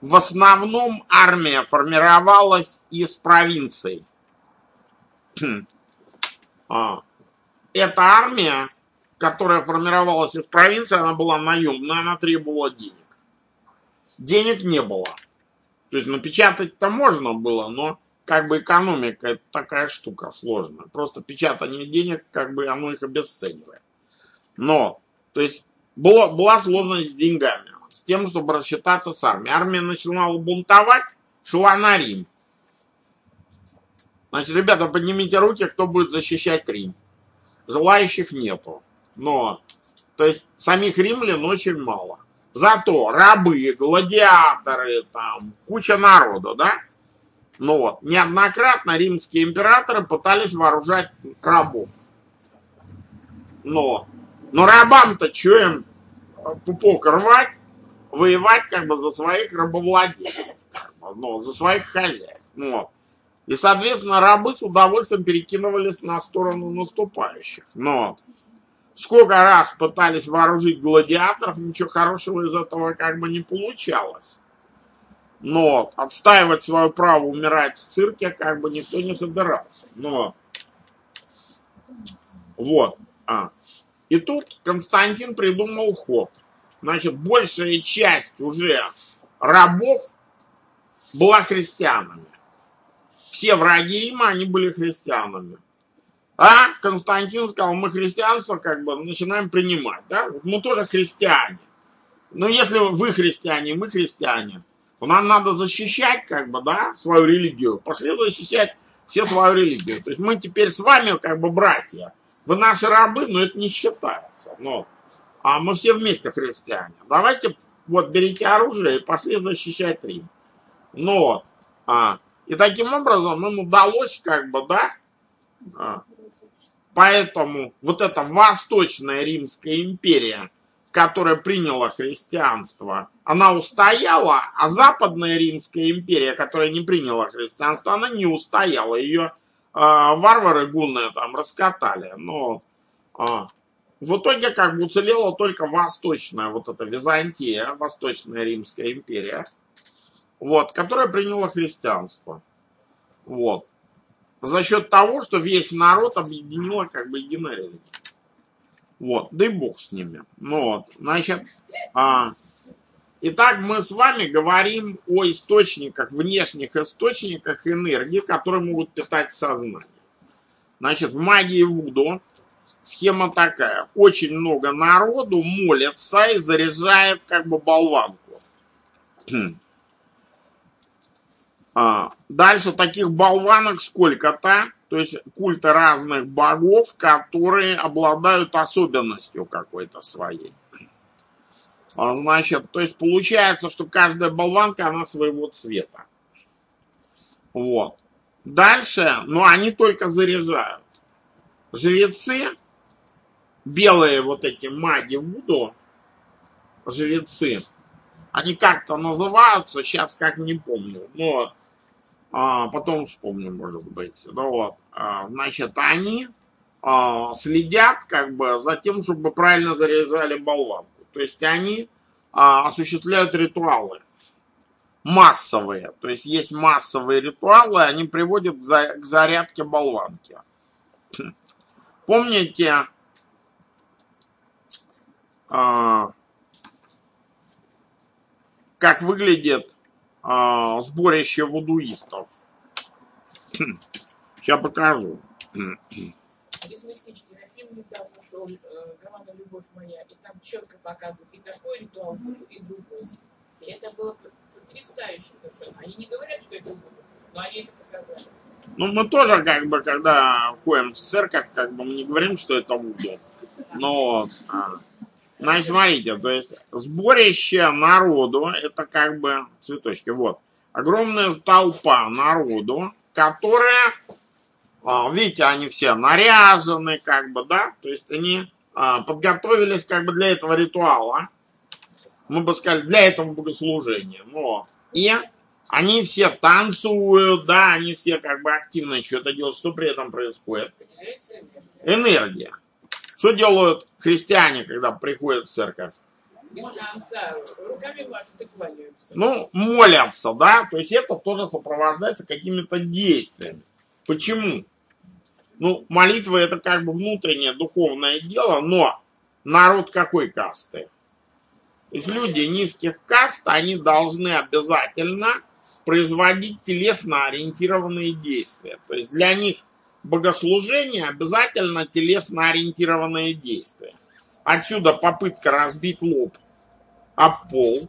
в основном армия формировалась из провинций. а, эта армия, которая формировалась из провинции, она была наемная, она требовала денег. Денег не было. То есть напечатать-то можно было, но как бы экономика это такая штука сложная. Просто печатание денег, как бы оно их обесценивает. Но, то есть была, была сложность с деньгами, с тем, чтобы рассчитаться с армией. Армия начинала бунтовать, шла на Рим. Значит, ребята, поднимите руки, кто будет защищать Рим. Желающих нету. Но, то есть, самих римлян очень мало. Зато рабы, гладиаторы, там, куча народу, да? Ну вот, неоднократно римские императоры пытались вооружать рабов. Но, но рабам-то что им пупок рвать, воевать как бы за своих рабовладельцев, ну, за своих хозяев. Ну. И, соответственно, рабы с удовольствием перекидывались на сторону наступающих. Но сколько раз пытались вооружить гладиаторов, ничего хорошего из этого как бы не получалось. Но отстаивать свое право умирать в цирке как бы никто не собирался. Но вот. А. И тут Константин придумал ход. Значит, большая часть уже рабов была христианами. Все враги Рима, они были христианами. А Константин сказал, мы христианство как бы начинаем принимать. Да? Мы тоже христиане. Но если вы христиане, мы христиане, то нам надо защищать как бы, да, свою религию. Пошли защищать все свою религию. То есть мы теперь с вами как бы братья. Вы наши рабы, но это не считается. Но, а мы все вместе христиане. Давайте вот берите оружие и пошли защищать Рим. Но, а, и таким образом им удалось как бы, да, а, Поэтому вот эта Восточная Римская империя, которая приняла христианство, она устояла, а Западная Римская империя, которая не приняла христианство, она не устояла. Ее э, варвары гунные там раскатали. Но э, в итоге как бы уцелела только Восточная, вот эта Византия, Восточная Римская империя, вот, которая приняла христианство. Вот за счет того, что весь народ объединила как бы единая религия. Вот, да и бог с ними. Ну вот, значит, а, итак, мы с вами говорим о источниках, внешних источниках энергии, которые могут питать сознание. Значит, в магии Вуду схема такая. Очень много народу молится и заряжает как бы болванку. А, дальше таких болванок сколько-то, то есть культы разных богов, которые обладают особенностью какой-то своей. А, значит, то есть получается, что каждая болванка, она своего цвета. Вот. Дальше, ну они только заряжают. Жрецы, белые вот эти маги Вуду, жрецы, они как-то называются, сейчас как не помню, но а, потом вспомню, может быть. Ну, вот. а, значит, они а, следят как бы за тем, чтобы правильно заряжали болванку. То есть они а, осуществляют ритуалы массовые. То есть есть массовые ритуалы, они приводят к зарядке болванки. Помните, а, как выглядит а, сборище вудуистов. Сейчас покажу. Без месячки. На фильм недавно шел э, «Романа «Любовь моя», и там четко показывают и такой ритуал, и другой. И это было потрясающе совершенно. Они не говорят, что это будет, но они это показали. Ну, мы тоже, как бы, когда ходим в церковь, как бы, мы не говорим, что это Вуду. Но, а, Значит, смотрите, то есть сборище народу, это как бы цветочки, вот. Огромная толпа народу, которая, а, видите, они все наряжены, как бы, да, то есть они а, подготовились как бы для этого ритуала, мы бы сказали, для этого богослужения. Но И они все танцуют, да, они все как бы активно что-то делают. Что при этом происходит? Энергия. Что делают христиане, когда приходят в церковь? Ну, молятся, да, то есть это тоже сопровождается какими-то действиями. Почему? Ну, молитва это как бы внутреннее духовное дело, но народ какой касты? То есть люди низких каст, они должны обязательно производить телесно ориентированные действия. То есть для них богослужение обязательно телесно ориентированные действия. Отсюда попытка разбить лоб об пол,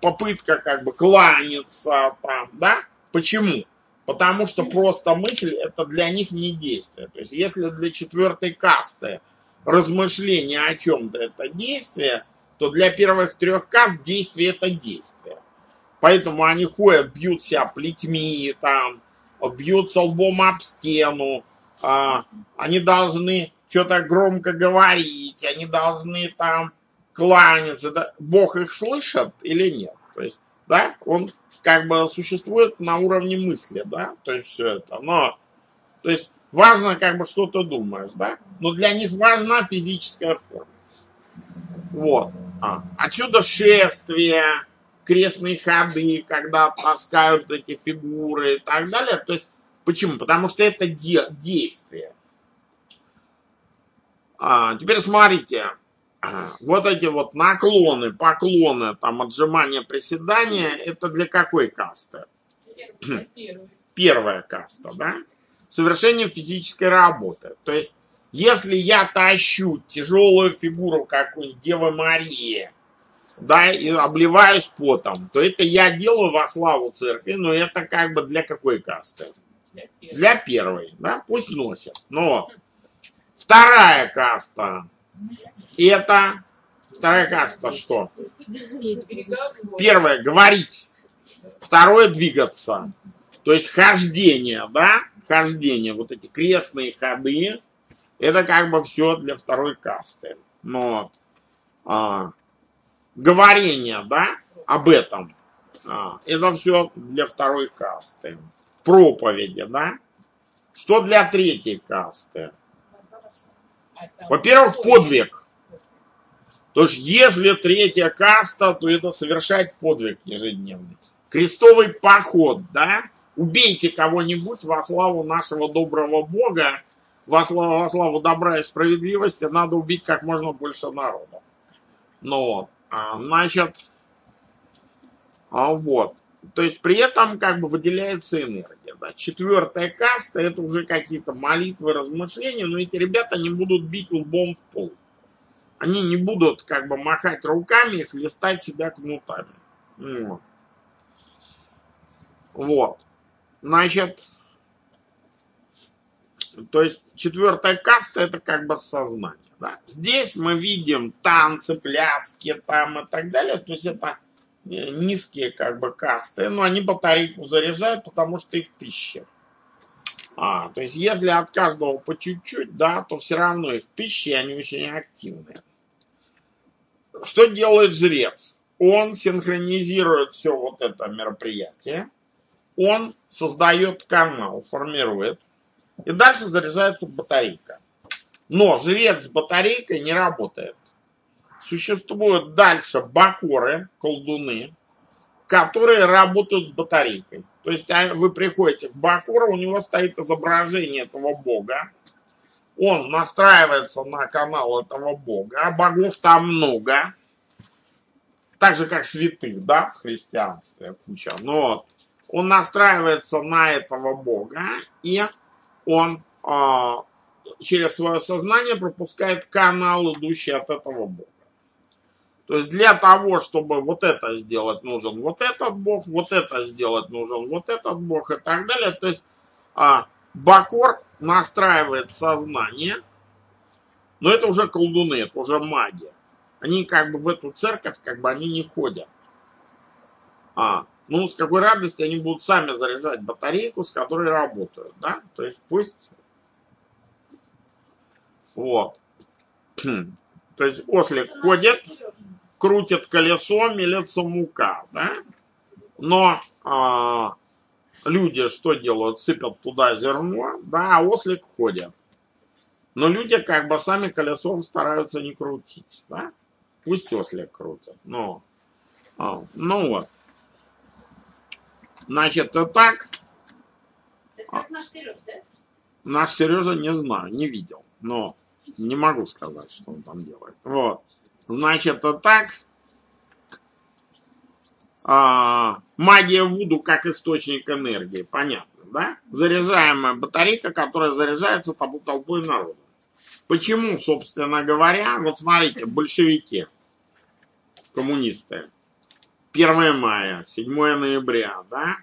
попытка как бы кланяться там, да? Почему? Потому что просто мысль это для них не действие. То есть если для четвертой касты размышление о чем-то это действие, то для первых трех каст действие это действие. Поэтому они ходят, бьют себя плетьми, там, бьются лбом об стену, а, они должны что-то громко говорить, они должны там кланяться. Да? Бог их слышит или нет? То есть, да, он как бы существует на уровне мысли, да, то есть все это. Но, то есть, важно как бы что ты думаешь, да, но для них важна физическая форма. Вот. А. Отсюда шествие, крестные ходы, когда таскают эти фигуры и так далее. То есть, почему? Потому что это де- действие. А, теперь смотрите, вот эти вот наклоны, поклоны, там отжимания, приседания, это для какой касты? Первый. Первая каста, да? Совершение физической работы. То есть, если я тащу тяжелую фигуру какую-нибудь Девы Марии, да, и обливаюсь потом, то это я делаю во славу церкви, но это как бы для какой касты? Для первого. Для первой, да, пусть носят. Но вторая каста, это вторая каста что? Первое говорить, второе двигаться. То есть хождение, да, хождение, вот эти крестные ходы, это как бы все для второй касты. Но а, говорение, да, об этом, а, это все для второй касты. Проповеди, да. Что для третьей касты? Во-первых, подвиг. То есть, если третья каста, то это совершать подвиг ежедневный. Крестовый поход, да? Убейте кого-нибудь во славу нашего доброго Бога, во славу, во славу добра и справедливости, надо убить как можно больше народа. Ну вот, значит, а вот. То есть при этом как бы выделяется энергия. Да. Четвертая каста это уже какие-то молитвы, размышления, но эти ребята не будут бить лбом в пол. Они не будут как бы махать руками и хлестать себя кнутами. Вот. Вот. Значит, то есть четвертая каста это как бы сознание. Да? Здесь мы видим танцы, пляски там и так далее. То есть это э, низкие как бы касты, но они батарейку заряжают, потому что их тысяча. А, то есть если от каждого по чуть-чуть, да, то все равно их тысячи, они очень активные. Что делает жрец? Он синхронизирует все вот это мероприятие, он создает канал, формирует, и дальше заряжается батарейка. Но жрец с батарейкой не работает. Существуют дальше бакоры, колдуны, которые работают с батарейкой. То есть а, вы приходите к бакору, у него стоит изображение этого бога. Он настраивается на канал этого бога. А богов там много. Так же, как святых, да, в христианстве куча. Но он настраивается на этого бога, и он а, через свое сознание пропускает канал, идущий от этого бога. То есть для того, чтобы вот это сделать, нужен вот этот бог, вот это сделать нужен вот этот бог и так далее. То есть а, Бакор настраивает сознание, но это уже колдуны, это уже магия. Они как бы в эту церковь, как бы они не ходят. А, ну, с какой радости они будут сами заряжать батарейку, с которой работают, да? То есть пусть... Вот. То есть ослик ходит, крутит колесо, мелется мука, да? Но а, люди что делают? Сыпят туда зерно, да, а ослик ходит. Но люди как бы сами колесом стараются не крутить, да? Пусть ослик крутит. Но, а, ну вот. Значит, и так. Это как наш Сереж, да? Наш Сережа не знаю, не видел. Но не могу сказать, что он там делает. Вот. Значит, и так. А, магия Вуду как источник энергии. Понятно, да? Заряжаемая батарейка, которая заряжается толпой народа. Почему, собственно говоря, вот смотрите, большевики, коммунисты, 1 мая, 7 ноября, да,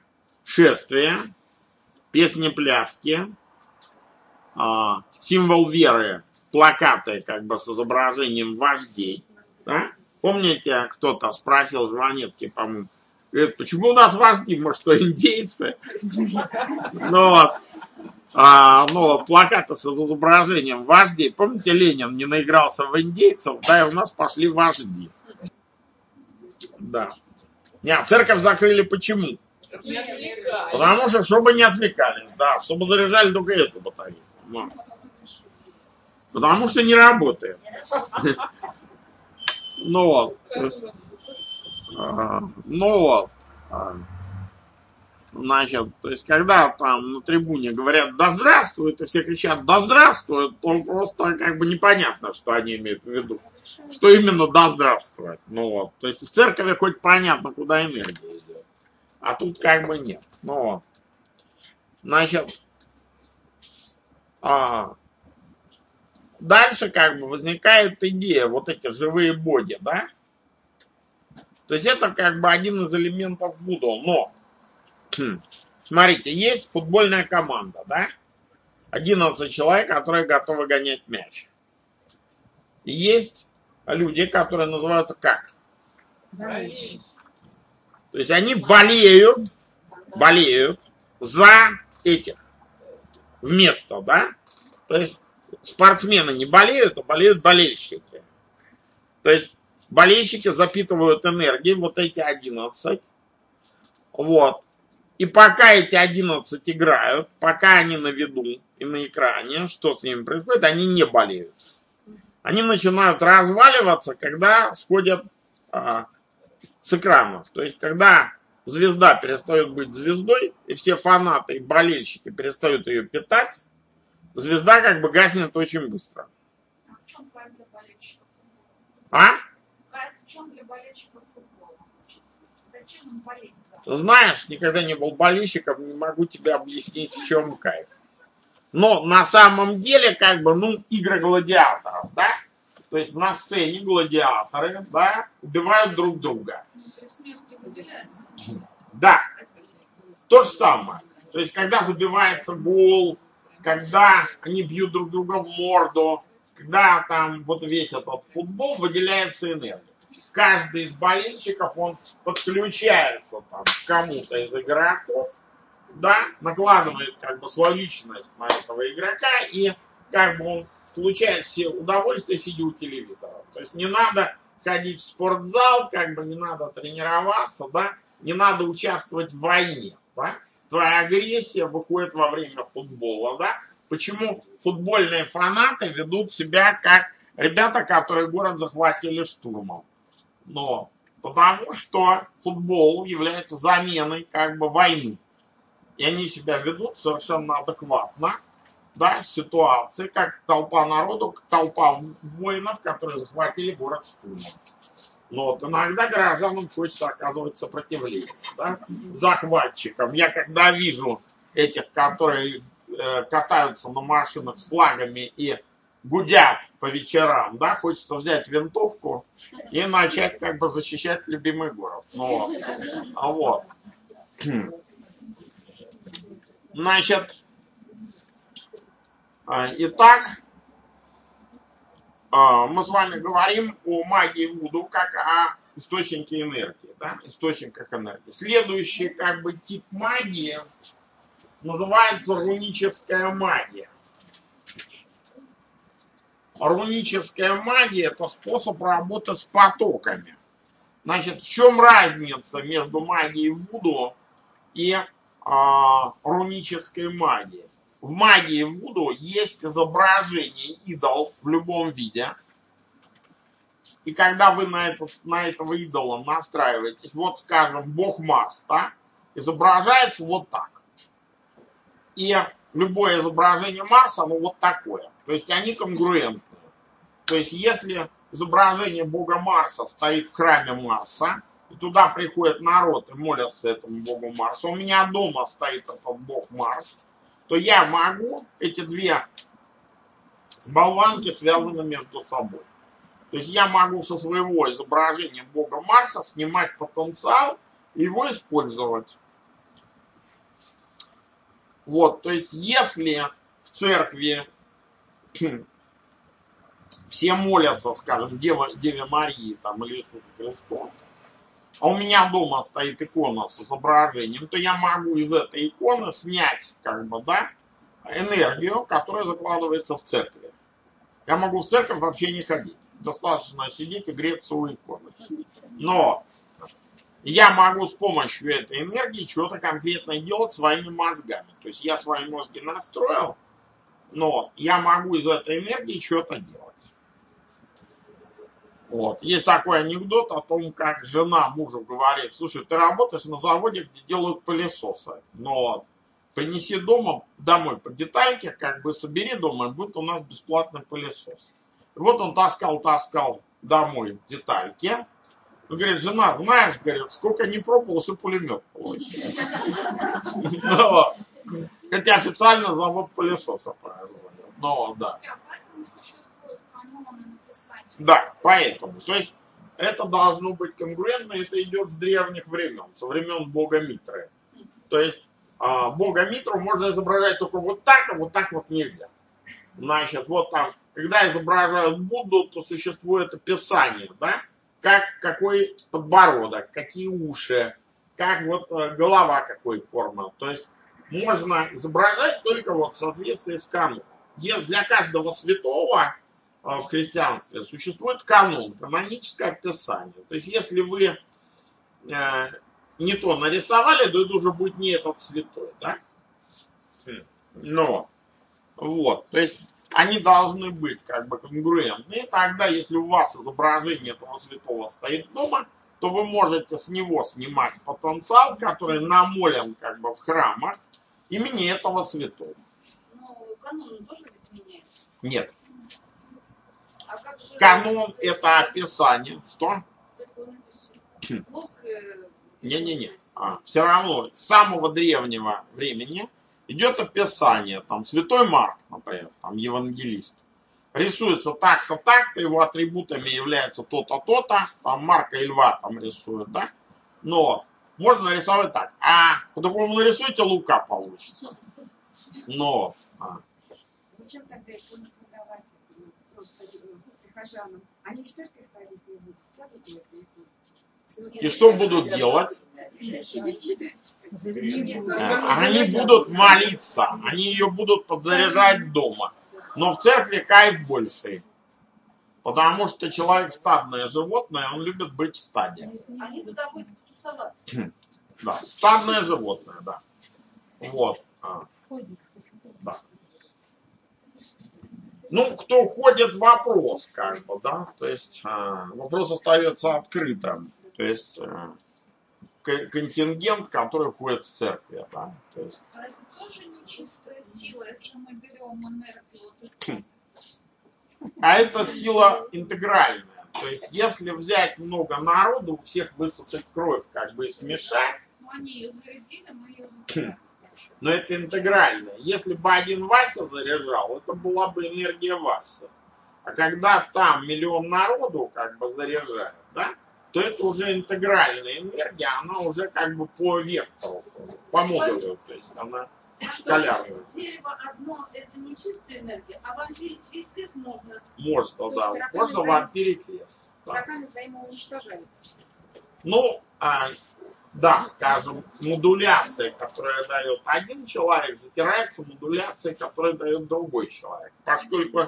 шествие, песни, пляски, а, символ веры, плакаты как бы с изображением вождей, да? Помните, кто-то спросил Жванецкий, по-моему, говорит, почему у нас вожди, может, что, индейцы? Ну вот, а, ну, плакаты с изображением вождей. Помните, Ленин не наигрался в индейцев, да, и у нас пошли вожди. Да. Нет, церковь закрыли почему? Потому что, чтобы не отвлекались, да, чтобы заряжали только эту батарею. Вот. Потому что не работает. Ну вот. а, Ну вот. а, Значит, то есть, когда там на трибуне говорят «да здравствует», и все кричат «да здравствует», то просто как бы непонятно, что они имеют в виду. Что именно «да здравствует». Ну вот. То есть, в церкви хоть понятно, куда энергия идет. А тут как бы нет. Ну вот. Значит, а, дальше как бы возникает идея, вот эти живые боги, да? То есть это как бы один из элементов Будда, но хм, смотрите, есть футбольная команда, да? 11 человек, которые готовы гонять мяч. Есть люди, которые называются как? Болеешь. То есть они болеют, болеют за этих вместо, да? То есть спортсмены не болеют, а болеют болельщики. То есть болельщики запитывают энергией, вот эти 11. Вот. И пока эти 11 играют, пока они на виду и на экране, что с ними происходит, они не болеют. Они начинают разваливаться, когда сходят а, с экранов. То есть, когда звезда перестает быть звездой, и все фанаты и болельщики перестают ее питать, звезда как бы гаснет очень быстро. А в чем кайф для болельщиков? А? Кайф в чем для болельщиков футбола? Зачем им болеть за? Знаешь, никогда не был болельщиком, не могу тебе объяснить, в чем кайф. Но на самом деле, как бы, ну, игры гладиаторов, да? То есть на сцене гладиаторы, да, убивают друг друга. Да, то же самое. То есть, когда забивается гол, когда они бьют друг друга в морду, когда там вот весь этот футбол, выделяется энергия. Каждый из болельщиков, он подключается там к кому-то из игроков, да, накладывает как бы свою личность на этого игрока, и как бы он получает все удовольствия, сидя у телевизора. То есть не надо ходить в спортзал, как бы не надо тренироваться, да, не надо участвовать в войне, да. Твоя агрессия выходит во время футбола, да. Почему футбольные фанаты ведут себя как ребята, которые город захватили штурмом? Но потому что футбол является заменой как бы войны. И они себя ведут совершенно адекватно, да, ситуации, как толпа народу, толпа воинов, которые захватили город штурмом. Но вот иногда гражданам хочется оказывать сопротивление да, захватчикам. Я когда вижу этих, которые э, катаются на машинах с флагами и гудят по вечерам, да, хочется взять винтовку и начать как бы защищать любимый город. Ну, вот. Значит, а, итак, а, мы с вами говорим о магии Вуду как о источнике энергии, да, источниках энергии. Следующий как бы тип магии называется руническая магия. Руническая магия – это способ работы с потоками. Значит, в чем разница между магией Вуду и рунической магией? В магии Вуду есть изображение идол в любом виде. И когда вы на, этот, на этого идола настраиваетесь, вот скажем, бог Марс, да, изображается вот так. И любое изображение Марса, оно вот такое. То есть они конгруентные. То есть если изображение бога Марса стоит в храме Марса, туда приходит народ и молятся этому богу Марсу, у меня дома стоит этот бог Марс, то я могу эти две болванки связаны между собой. То есть я могу со своего изображения бога Марса снимать потенциал и его использовать. Вот, то есть если в церкви все молятся, скажем, Деве, Деве Марии там, или Иисусу Христу, а у меня дома стоит икона с изображением, то я могу из этой иконы снять, как бы, да, энергию, которая закладывается в церкви. Я могу в церковь вообще не ходить. Достаточно сидеть и греться у иконы. Но я могу с помощью этой энергии что-то конкретное делать своими мозгами. То есть я свои мозги настроил, но я могу из этой энергии что-то делать. Вот. Есть такой анекдот о том, как жена мужу говорит, слушай, ты работаешь на заводе, где делают пылесосы, но принеси дома, домой по детальке, как бы собери дома, и будет у нас бесплатный пылесос. Вот он таскал, таскал домой детальки, он говорит, жена, знаешь, говорит, сколько не пробовал, все пулемет получается. Ну Хотя официально завод пылесоса производит. Но да. Да, поэтому. То есть это должно быть конгруентно, это идет с древних времен, со времен бога Митры. То есть а, бога Митру можно изображать только вот так, а вот так вот нельзя. Значит, вот там, когда изображают Будду, то существует описание, да, как, какой подбородок, какие уши, как вот э, голова какой формы. То есть можно изображать только вот в соответствии с каноном. Для каждого святого в христианстве существует канон, каноническое описание. То есть если вы э, не то нарисовали, то это уже будет не этот святой, да? Хм. Но, вот, то есть они должны быть как бы конгруентны. И тогда, если у вас изображение этого святого стоит дома, то вы можете с него снимать потенциал, который намолен как бы в храмах имени этого святого. Но канон тоже ведь меняется? Нет. Канон это описание. Что? Не-не-не. А, все равно с самого древнего времени идет описание, там, святой Марк, например, там, евангелист, рисуется так-то, так-то, его атрибутами является то-то, то-то, там, Марка и Льва там рисуют, да, но можно нарисовать так, а по-другому нарисуйте Лука получится, но... А. Ну, прихожанам? Они в церковь ходить не будут, сядут на. И что будут делать? Они будут молиться, они ее будут подзаряжать дома. Но в церкви кайф больший. Потому что человек стадное животное, он любит быть в стаде. Они туда будут тусоваться. Да, стадное животное, да. Вот. а, да. Ну, кто ходит, вопрос, как бы, да. То есть а, вопрос остается открытым. То есть к- контингент, который ходит в церкви, да. То есть А это тоже нечистая сила, если мы берем энергию. эту. А это сила интегральная. То есть, если взять много народу, у всех высосать кровь, как бы и смешать, Ну, они ее зарядили, мы ее забираем. Но это интегрально. Если бы один Вася заряжал, это была бы энергия Васи. А когда там миллион народу как бы заряжает, да, то это уже интегральная энергия, она уже как бы по вектору, по модулю, то есть она шкалярная. Дерево одно это не чистая энергия, а вампирить весь лес можно. Может, да, можно вампирить лес. Да. Тараканы взаимоуничтожаются. Ну, а, да, скажем, модуляция, которая дает один человек, затирается модуляцией, которая дает другой человек. Поскольку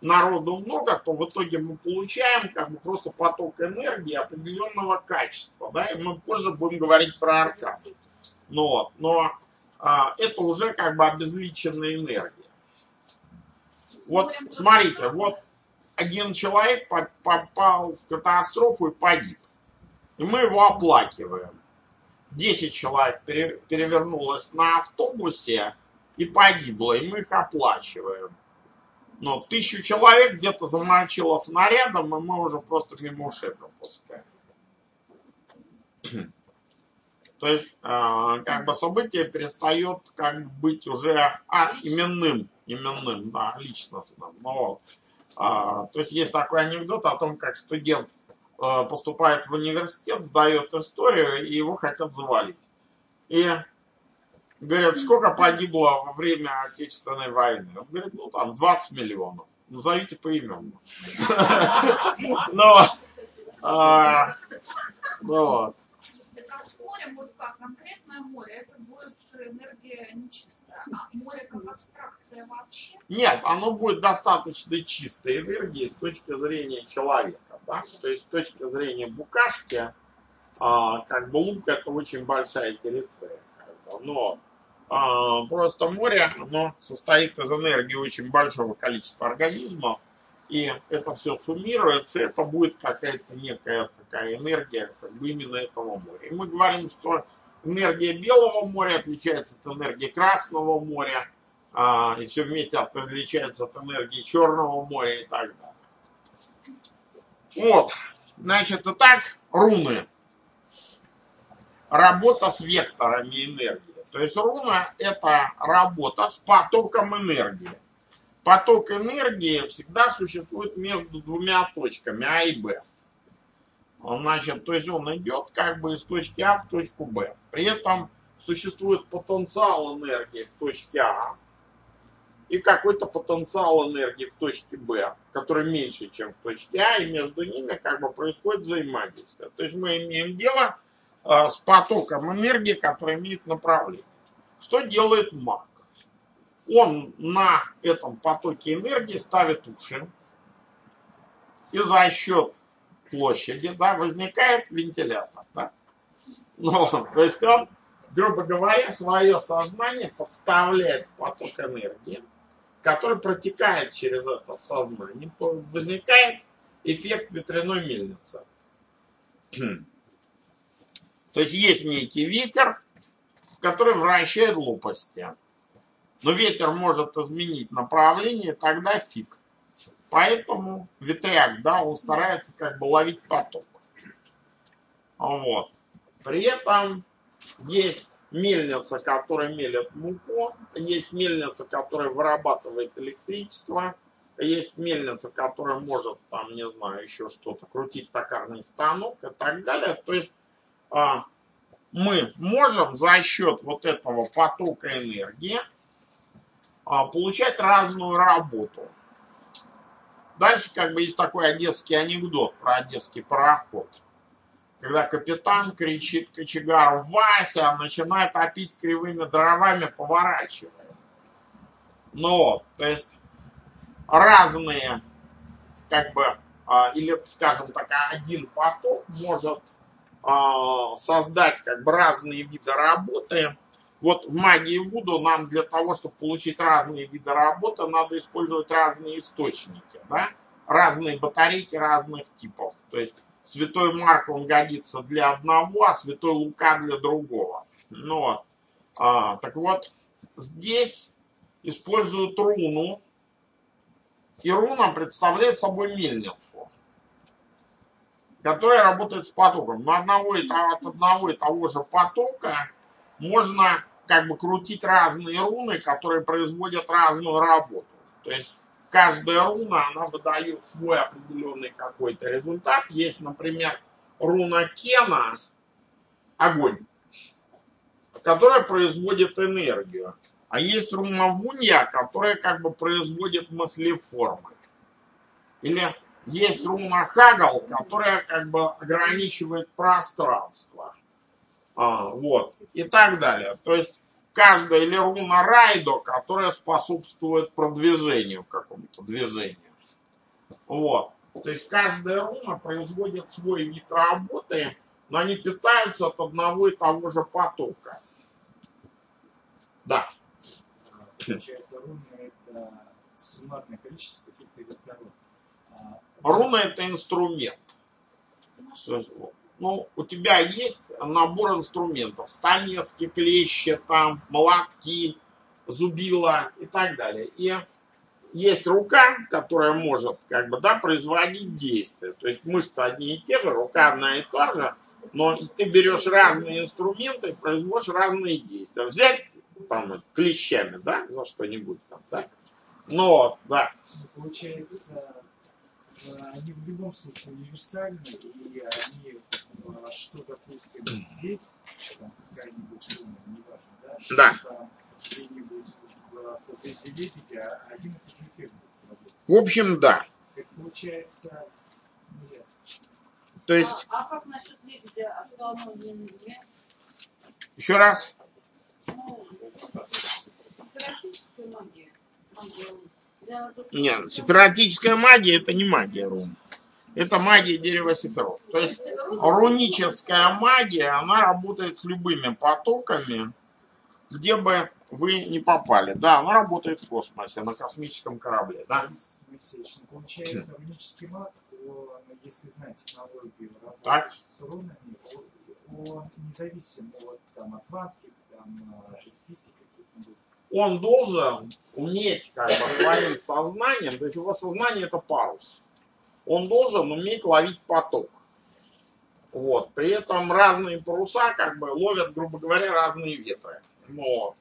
народу много, то в итоге мы получаем как бы просто поток энергии определенного качества. Да? И мы позже будем говорить про аркаду. Но, но а, это уже как бы обезличенная энергия. Вот смотрите, вот один человек попал в катастрофу и погиб. И мы его оплакиваем. 10 человек перевернулось на автобусе и погибло, и мы их оплачиваем. Но тысячу человек где-то замочило снарядом, и мы уже просто мимо ушей пропускаем. То есть, э, как бы событие перестает как бы быть уже а, именным, именным, да, личностным. Ну, вот. а, то есть есть такой анекдот о том, как студент поступает в университет, сдает историю, и его хотят завалить. И говорят, сколько погибло во время Отечественной войны? Он говорит, ну там 20 миллионов. Назовите поименно. Но, а, ну, с морем будет как конкретное море, это будет А вообще? Нет, оно будет достаточно чистой энергии с точки зрения человека. Да? То есть с точки зрения букашки, а, как бы лук это очень большая территория. Но а, просто море, оно состоит из энергии очень большого количества организмов, и это все суммируется, это будет какая-то некая такая энергия как бы именно этого моря. И мы говорим, что энергия Белого моря отличается от энергии Красного моря, а, и все вместе отличается от энергии Черного моря и так далее. Вот, значит, итак, руны. Работа с векторами энергии. То есть руна это работа с потоком энергии поток энергии всегда существует между двумя точками А и Б. Значит, то есть он идет как бы из точки А в точку Б. При этом существует потенциал энергии в точке А и какой-то потенциал энергии в точке Б, который меньше, чем в точке А, и между ними как бы происходит взаимодействие. То есть мы имеем дело э, с потоком энергии, который имеет направление. Что делает маг? он на этом потоке энергии ставит уши. И за счет площади да, возникает вентилятор. Да? Ну, то есть он, грубо говоря, свое сознание подставляет в поток энергии, который протекает через это сознание. Возникает эффект ветряной мельницы. То есть есть некий ветер, который вращает лопасти. Но ветер может изменить направление, тогда фиг. Поэтому ветряк, да, он старается как бы ловить поток. Вот. При этом есть мельница, которая мелит муку, есть мельница, которая вырабатывает электричество, есть мельница, которая может, там, не знаю, еще что-то, крутить токарный станок и так далее. То есть а, мы можем за счет вот этого потока энергии а, получать разную работу. Дальше как бы есть такой одесский анекдот про одесский пароход. Когда капитан кричит кочегару «Вася!», начинает опить кривыми дровами, поворачивая. Но, то есть разные, как бы, а, или, скажем так, один поток может а, создать как бы разные виды работы, вот в магии Вуду нам для того, чтобы получить разные виды работы, надо использовать разные источники, да? разные батарейки разных типов. То есть святой Марк, он годится для одного, а святой Лука для другого. Ну, вот. а, так вот, здесь используют руну, и руна представляет собой мельницу, которая работает с потоком. Но одного и, от одного и того же потока можно как бы крутить разные руны, которые производят разную работу. То есть каждая руна, она выдает свой определенный какой-то результат. Есть, например, руна Кена, огонь, которая производит энергию. А есть руна Вунья, которая как бы производит мыслеформы. Или есть руна Хагал, которая как бы ограничивает пространство. А, вот. И так далее. То есть каждая или руна Райдо, которая способствует продвижению какому-то движению. Вот. То есть каждая руна производит свой вид работы, но они питаются от одного и того же потока. Да. Получается, руны это суммарное количество каких-то векторов. А, Руна это инструмент. Вот, ну, у тебя есть набор инструментов. Стамески, клещи, там, молотки, зубила и так далее. И есть рука, которая может как бы, да, производить действия. То есть мышцы одни и те же, рука одна и та же, но ты берешь разные инструменты и производишь разные действия. Взять там, клещами, да, за что-нибудь там, да. Но, да, Получается, они в любом случае универсальны, и они, э, что, допустим, здесь, там какая-нибудь руна, неважно, да, что Да. там где-нибудь в созвездии лебедя, а один и тот же эффект будет в общем, да. Так получается, ну, ясно. То есть, А, а как насчет лебедя? А что оно не на земле? еще раз, Ну, магия. Магия. Нет, сефератическая магия это не магия рун. Это магия дерева сефирот. То есть руническая магия, она работает с любыми потоками, где бы вы не попали. Да, она работает в космосе, на космическом корабле. Да? Получается, рунический маг, если знать технологию работы с рунами, он, независим от, там, от там, эльфийских. Он должен уметь как бы своим сознанием, то есть его сознание это парус. Он должен уметь ловить поток. Вот. При этом разные паруса как бы ловят, грубо говоря, разные ветры. Но,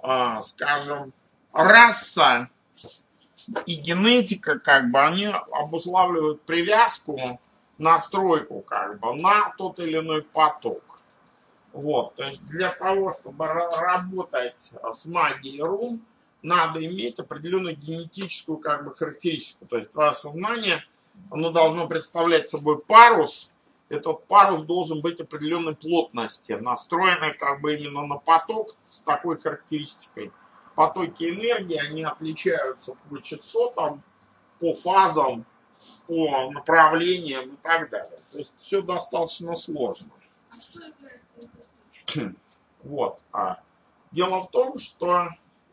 а, скажем, раса и генетика, как бы, они обуславливают привязку, настройку, как бы, на тот или иной поток. Вот, то есть для того, чтобы ра- работать с магией рун, надо иметь определенную генетическую как бы характеристику. То есть твое сознание, оно должно представлять собой парус. Этот парус должен быть определенной плотности, настроенный как бы именно на поток с такой характеристикой. Потоки энергии, они отличаются по частотам, по фазам, по направлениям и так далее. То есть все достаточно сложно. А что является? Вот. А дело в том, что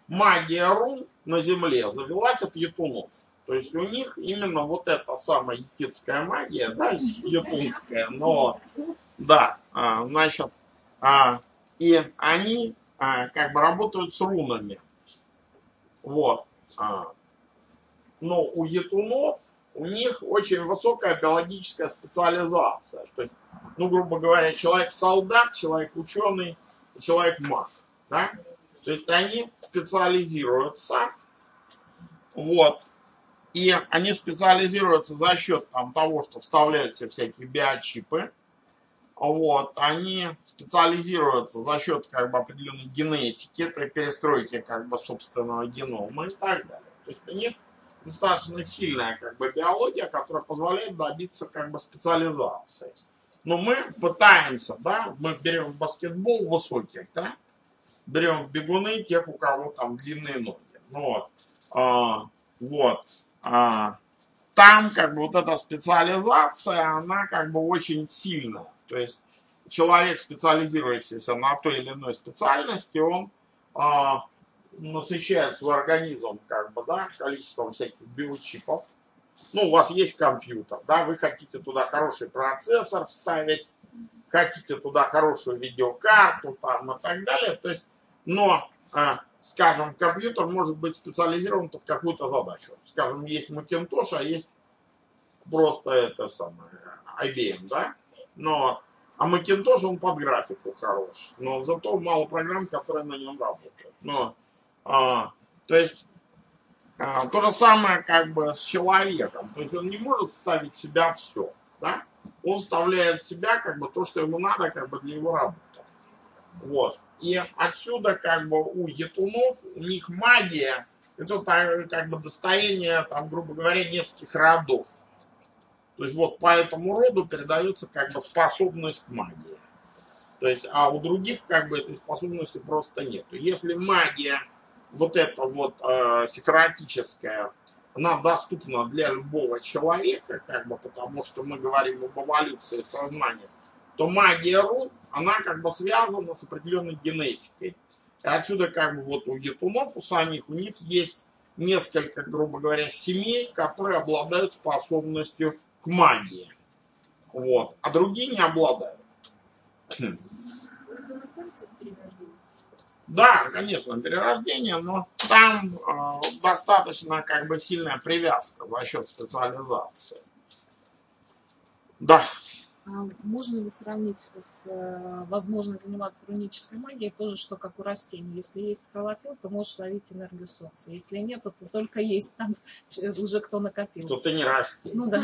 магия рун на Земле завелась от ятунов. То есть у них именно вот эта самая етицкая магия, да, ятунская, но да, а, значит, а, и они а, как бы работают с рунами. Вот. Но у ятунов у них очень высокая биологическая специализация. То есть, ну, грубо говоря, человек солдат, человек ученый, человек маг. Да? То есть они специализируются. Вот. И они специализируются за счет там, того, что вставляются всякие биочипы. Вот. Они специализируются за счет как бы, определенной генетики, при перестройке как бы, собственного генома и так далее. То есть у них достаточно сильная как бы, биология, которая позволяет добиться как бы, специализации. Но мы пытаемся, да, мы берем в баскетбол высоких, да, берем в бегуны тех, у кого там длинные ноги. Ну, вот. А, вот. А, там как бы вот эта специализация, она как бы очень сильная. То есть человек, специализирующийся на той или иной специальности, он а, насыщает свой организм как бы, да, количеством всяких биочипов. Ну, у вас есть компьютер, да, вы хотите туда хороший процессор вставить, хотите туда хорошую видеокарту там и так далее. То есть, но, а, скажем, компьютер может быть специализирован под какую-то задачу. Скажем, есть Macintosh, а есть просто это самое IBM, да? Но, а Macintosh, он под графику хорош. Но зато мало программ, которые на нем работают. Но, а, то есть, а, то же самое как бы с человеком. То есть он не может ставить себя все. Да? Он вставляет в себя как бы то, что ему надо как бы для его работы. Вот. И отсюда как бы у етунов, у них магия, это как бы достояние, там, грубо говоря, нескольких родов. То есть вот по этому роду передается как бы способность к магии. То есть, а у других как бы этой способности просто нет. Если магия вот эта вот э, сефератическая, она доступна для любого человека, как бы, потому что мы говорим об эволюции сознания, то магия рун, она как бы связана с определенной генетикой. И отсюда как бы вот у гетунов, у самих, у них есть несколько, грубо говоря, семей, которые обладают способностью к магии. Вот. А другие не обладают. Да, конечно, перерождение, но там э, достаточно как бы сильная привязка за счет специализации. Да. А можно ли сравнить с э, возможность заниматься рунической магией тоже, что как у растений? Если есть хлорофилл, то можешь ловить энергию солнца. Если нет, то только есть там уже кто накопил. То ты не расти. Ну да.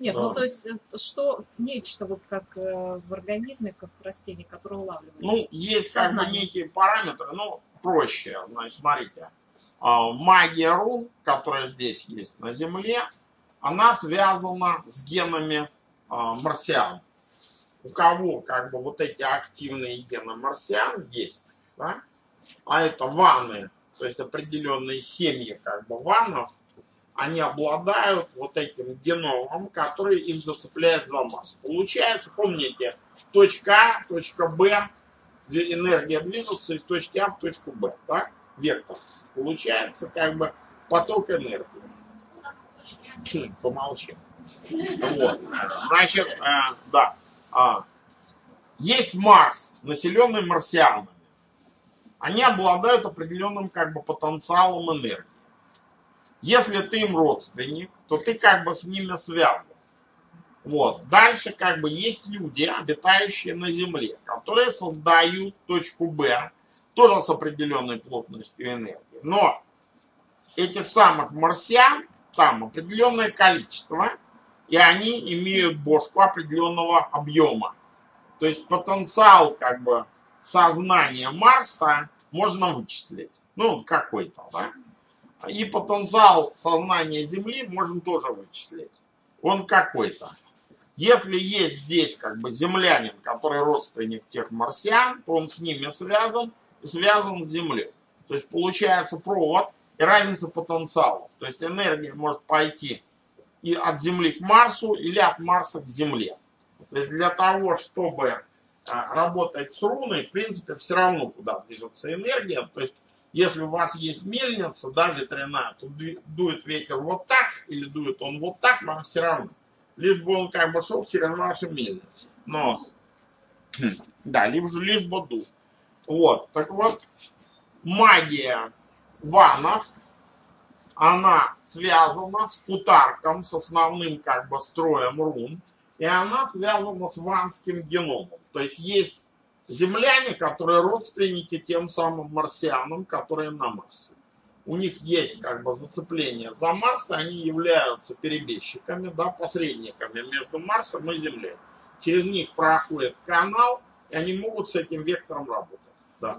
Нет, ну то есть э, что нечто вот как э, в организме, как в растении, которое улавливает. Ну, есть как бы некие параметры, ну, проще. Значит, смотрите. А, магия рун, которая здесь есть на Земле, она связана с генами марсиан. У кого как бы вот эти активные гены марсиан есть, да? а это ванны, то есть определенные семьи как бы ванов, они обладают вот этим геномом, который их зацепляет за Марс. Получается, помните, точка А, точка Б, энергия движется из точки А в точку Б, так? Вектор. Получается как бы поток энергии. Помолчи. Вот. Значит, э, да. А, есть Марс, населенный марсианами. Они обладают определенным как бы потенциалом энергии. Если ты им родственник, то ты как бы с ними связан. Вот. Дальше как бы есть люди, обитающие на Земле, которые создают точку Б, тоже с определенной плотностью энергии. Но этих самых марсиан там определенное количество, и они имеют бошку определенного объема. То есть потенциал как бы сознания Марса можно вычислить. Ну, какой-то, да? И потенциал сознания Земли можно тоже вычислить. Он какой-то. Если есть здесь как бы землянин, который родственник тех марсиан, то он с ними связан связан с Землей. То есть получается провод и разница потенциалов. То есть энергия может пойти и от Земли к Марсу или от Марса к Земле. То есть для того, чтобы а, работать с руной, в принципе, все равно куда движется энергия. То есть если у вас есть мельница, да, ветряная, то дует ветер вот так или дует он вот так, вам все равно. Лишь бы он как бы шел через вашу мельницу. Но, да, лишь, лишь бы дул. Вот, так вот, магия ванов, она связана с футарком, с основным как бы строем рун, и она связана с ванским геномом. То есть есть земляне, которые родственники тем самым марсианам, которые на Марсе. У них есть как бы зацепление за Марс, они являются перебежчиками, да, посредниками между Марсом и Землей. Через них проходит канал, и они могут с этим вектором работать. Да.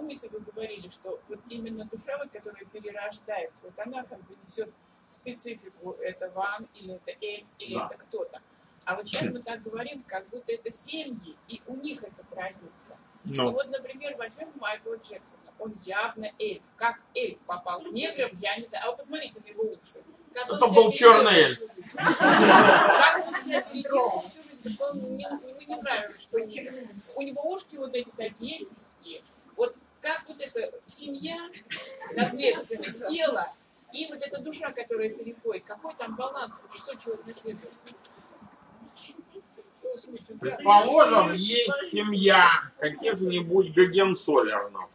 Помните, вы говорили, что вот именно душа, вот, которая перерождается, вот она как бы несет специфику, это ван, или это эльф, или да. это кто-то. А вот сейчас мы так говорим, как будто это семьи, и у них это традиция. Ну. ну вот, например, возьмем Майкла Джексона. Он явно эльф. Как эльф попал к неграм, я не знаю. А вы посмотрите на его уши. Как это был черный эльф. Как он себя передал, что он не, не нравится, что у него ушки вот эти такие эльфийские. Как вот эта семья, наследственность тела, и вот эта душа, которая переходит, какой там баланс, что человек наследует? Предположим, есть семья каких-нибудь Гагенцоллернов,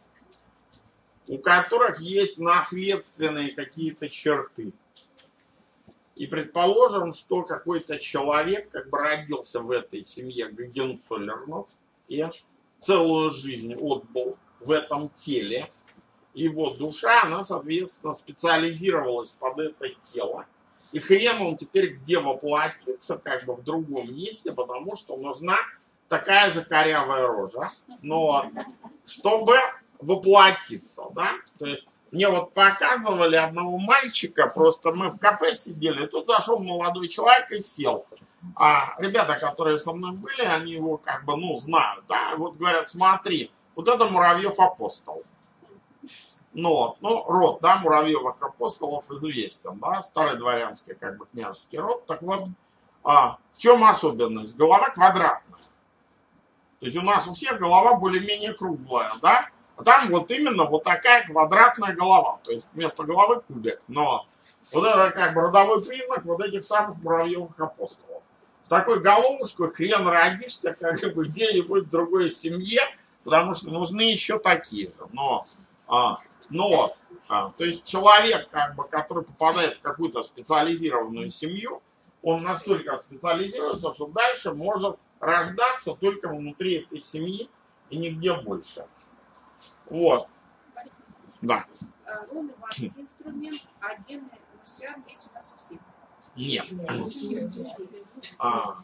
у которых есть наследственные какие-то черты. И предположим, что какой-то человек как бы родился в этой семье Гагенцоллернов и целую жизнь отбыл в этом теле. Его душа, она, соответственно, специализировалась под это тело. И хрен он теперь где воплотится, как бы в другом месте, потому что нужна такая же корявая рожа, но чтобы воплотиться, да, то есть мне вот показывали одного мальчика, просто мы в кафе сидели, и тут зашел молодой человек и сел. А ребята, которые со мной были, они его как бы, ну, знают, да, вот говорят, смотри, вот это Муравьев апостол. Но, ну, род, да, муравьевых апостолов известен, да, старый дворянский, как бы, княжеский род. Так вот, а, в чем особенность? Голова квадратная. То есть у нас у всех голова более-менее круглая, да? А там вот именно вот такая квадратная голова. То есть вместо головы кубик. Но вот это как бы родовой признак вот этих самых муравьевых апостолов. С такой головушкой хрен родишься как бы где-нибудь в другой семье, потому что нужны еще такие же. Но, а, но а, то есть человек, как бы, который попадает в какую-то специализированную семью, он настолько специализируется, что дальше может рождаться только внутри этой семьи и нигде больше. Вот. Борис Да. Э, Руны ваш инструмент, а отдельный марсиан есть у нас у всех. Нет. Нет. А,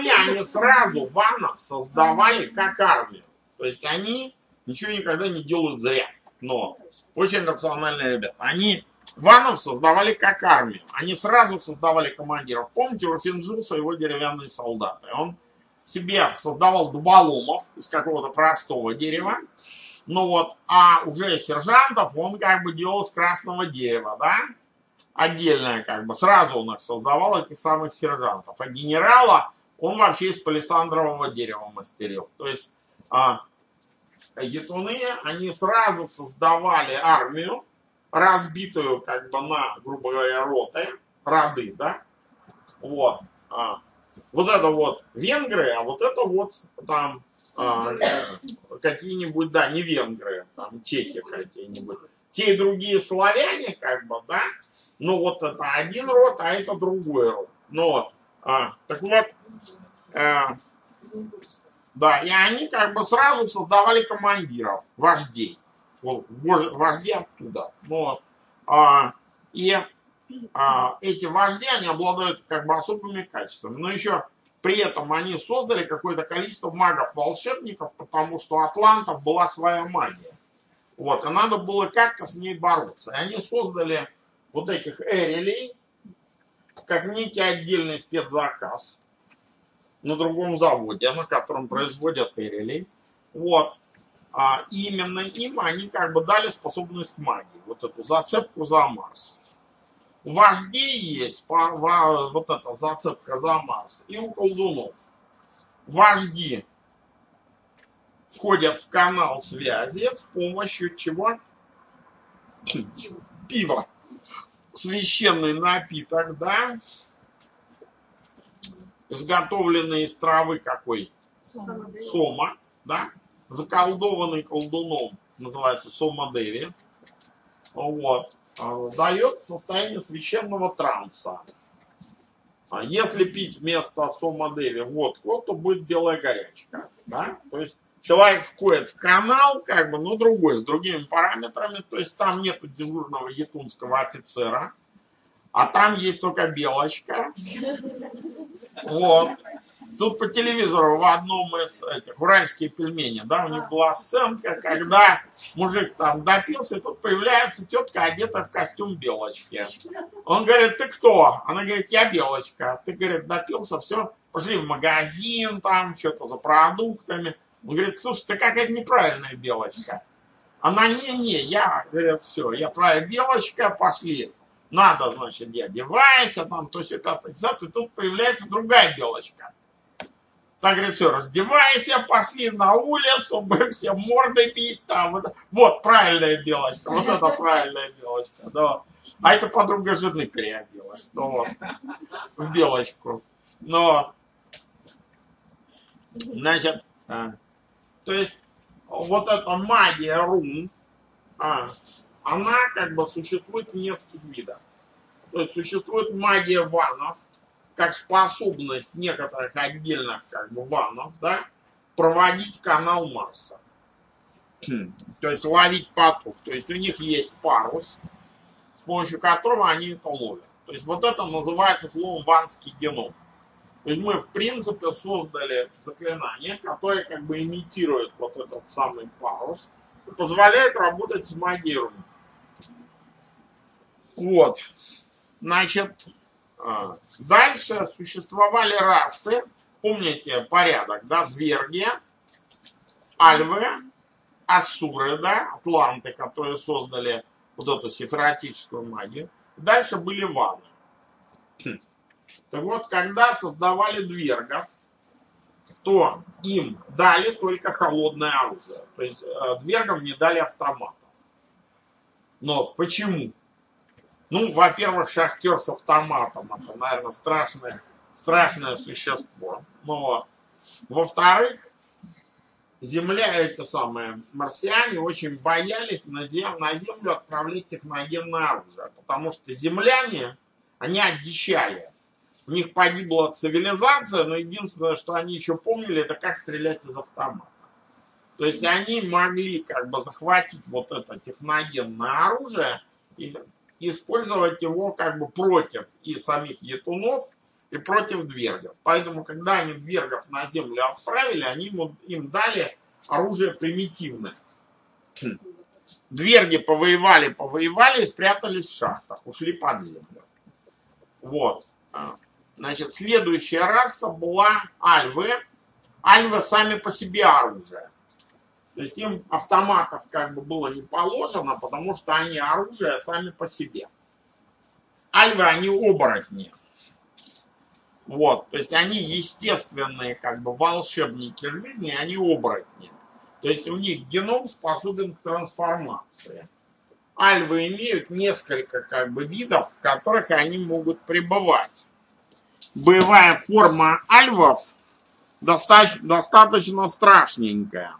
нет. Они сразу ваннов создавали как армию. То есть они ничего никогда не делают зря. Но очень рациональные ребята. Они ваннов создавали как армию. Они сразу создавали командиров. Помните у Финджуса его деревянные солдаты? Он себе создавал дуболомов из какого-то простого дерева. Ну вот, а уже сержантов он как бы делал с красного дерева, да? Отдельное как бы. Сразу он их создавал, этих самых сержантов. А генерала он вообще из палисандрового дерева мастерил. То есть а, они сразу создавали армию, разбитую как бы на, грубо говоря, роты, роды, да? Вот. А, вот это вот венгры, а вот это вот там а, какие-нибудь, да, не венгры, там чехи какие-нибудь. Те и другие славяне, как бы, да, ну вот это один род, а это другой род. Ну вот, а, так вот, э, да, и они как бы сразу создавали командиров, вождей. Вот, вож- вожди оттуда. Ну, вот, а, и а, эти вожди, они обладают как бы особыми качествами. Но еще при этом они создали какое-то количество магов-волшебников, потому что у атлантов была своя магия. Вот, и надо было как-то с ней бороться. И они создали вот этих эрелей, как некий отдельный спецзаказ на другом заводе, на котором производят эрелей. Вот. А именно им они как бы дали способность магии, вот эту зацепку за Марс. У вождей есть вот эта зацепка за Марс и у колдунов. Вожди входят в канал связи с помощью чего? Пива. Священный напиток, да? Изготовленный из травы какой? Сома, да? Заколдованный колдуном, называется Сома Деви. Вот. А, Дает состояние священного транса. А Если пить вместо Сома Деви водку, то будет белая горячка. Да? То есть человек входит в канал, как бы, но другой, с другими параметрами. То есть там нету дежурного якутского офицера, а там есть только белочка. Вот. Тут по телевизору в одном из этих уральские пельмени, да, у них была сценка, когда мужик там допился, тут появляется тетка, одетая в костюм белочки. Он говорит, ты кто? Она говорит, я белочка. Ты, говорит, допился, все, пошли в магазин, там, что-то за продуктами. Он говорит, слушай, ты какая-то неправильная белочка. Она, не-не, я, говорит, все, я твоя белочка, пошли. Надо, значит, я одевайся, там, то все пятое, десятое, и тут появляется другая белочка. Так говорит, все, раздевайся, пошли на улицу, будем все морды бить там. Вот, вот правильная белочка, вот это правильная белочка, да. А это подруга жены переоделась, ну вот, в белочку. Ну вот. Значит, а, то есть вот эта магия рун, а, она как бы существует в нескольких видах. То есть существует магия ванов, как способность некоторых отдельных как бы ванов, да, проводить канал Марса. То есть ловить поток. То есть у них есть парус, с помощью которого они это ловят. То есть вот это называется словом ванский геном. То есть мы в принципе создали заклинание, которое как бы имитирует вот этот самый парус и позволяет работать с магией. Вот. Значит, а, дальше существовали расы. Помните порядок, да? Зверги, альвы, ассуры, да, атланты, которые создали вот эту сефератическую магию. Дальше были ваны. Так вот, когда создавали двергов, то им дали только холодное оружие. То есть э, двергам не дали автоматов. Но почему? Ну, во-первых, шахтер с автоматом. Это, наверное, страшное, страшное существо. Но, во-вторых, Земля, эти самые марсиане очень боялись на землю, на землю отправлять техногенное оружие. Потому что земляне, они одичали. У них погибла цивилизация, но единственное, что они еще помнили, это как стрелять из автомата. То есть они могли как бы захватить вот это техногенное оружие и использовать его как бы против и самих етунов, и против двергов. Поэтому, когда они двергов на землю отправили, они им, дали оружие примитивное. Дверги повоевали, повоевали спрятались в шахтах, ушли под землю. Вот. Значит, следующая раса была альвы. Альвы сами по себе оружие. То есть им автоматов как бы было не положено, потому что они оружие сами по себе. Альвы, они оборотни. Вот, то есть они естественные как бы волшебники жизни, они оборотни. То есть у них геном способен к трансформации. Альвы имеют несколько как бы видов, в которых они могут пребывать. Боевая форма альвов достаточно, достаточно страшненькая.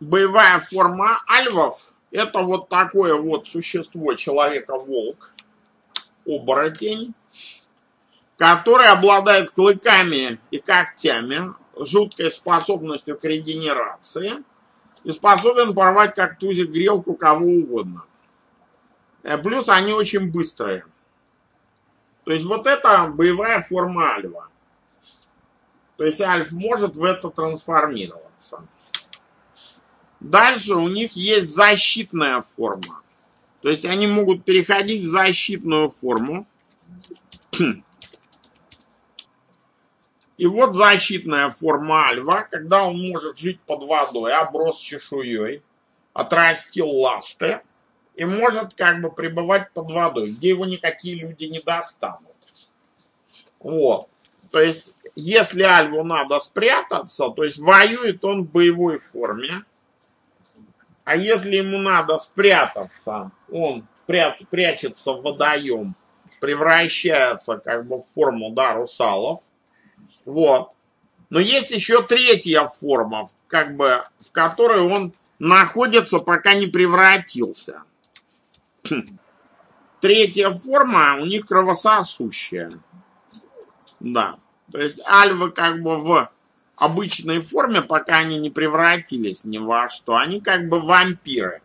Боевая форма альвов это вот такое вот существо человека-волк, оборотень, который обладает клыками и когтями, жуткой способностью к регенерации и способен порвать как тузик грелку кого угодно. Э, плюс они очень быстрые. То есть вот это боевая форма альва. То есть альф может в это трансформироваться. Дальше у них есть защитная форма. То есть они могут переходить в защитную форму. И вот защитная форма альва, когда он может жить под водой, оброс чешуей, отрастил ласты и может как бы пребывать под водой, где его никакие люди не достанут. Вот. То есть, если альву надо спрятаться, то есть воюет он в боевой форме, а если ему надо спрятаться, он прячется в водоем, превращается как бы в форму да, русалов, вот. Но есть еще третья форма, как бы, в которой он находится, пока не превратился. Третья форма у них кровососущая. Да. То есть альвы как бы в обычной форме, пока они не превратились ни во что, они как бы вампиры.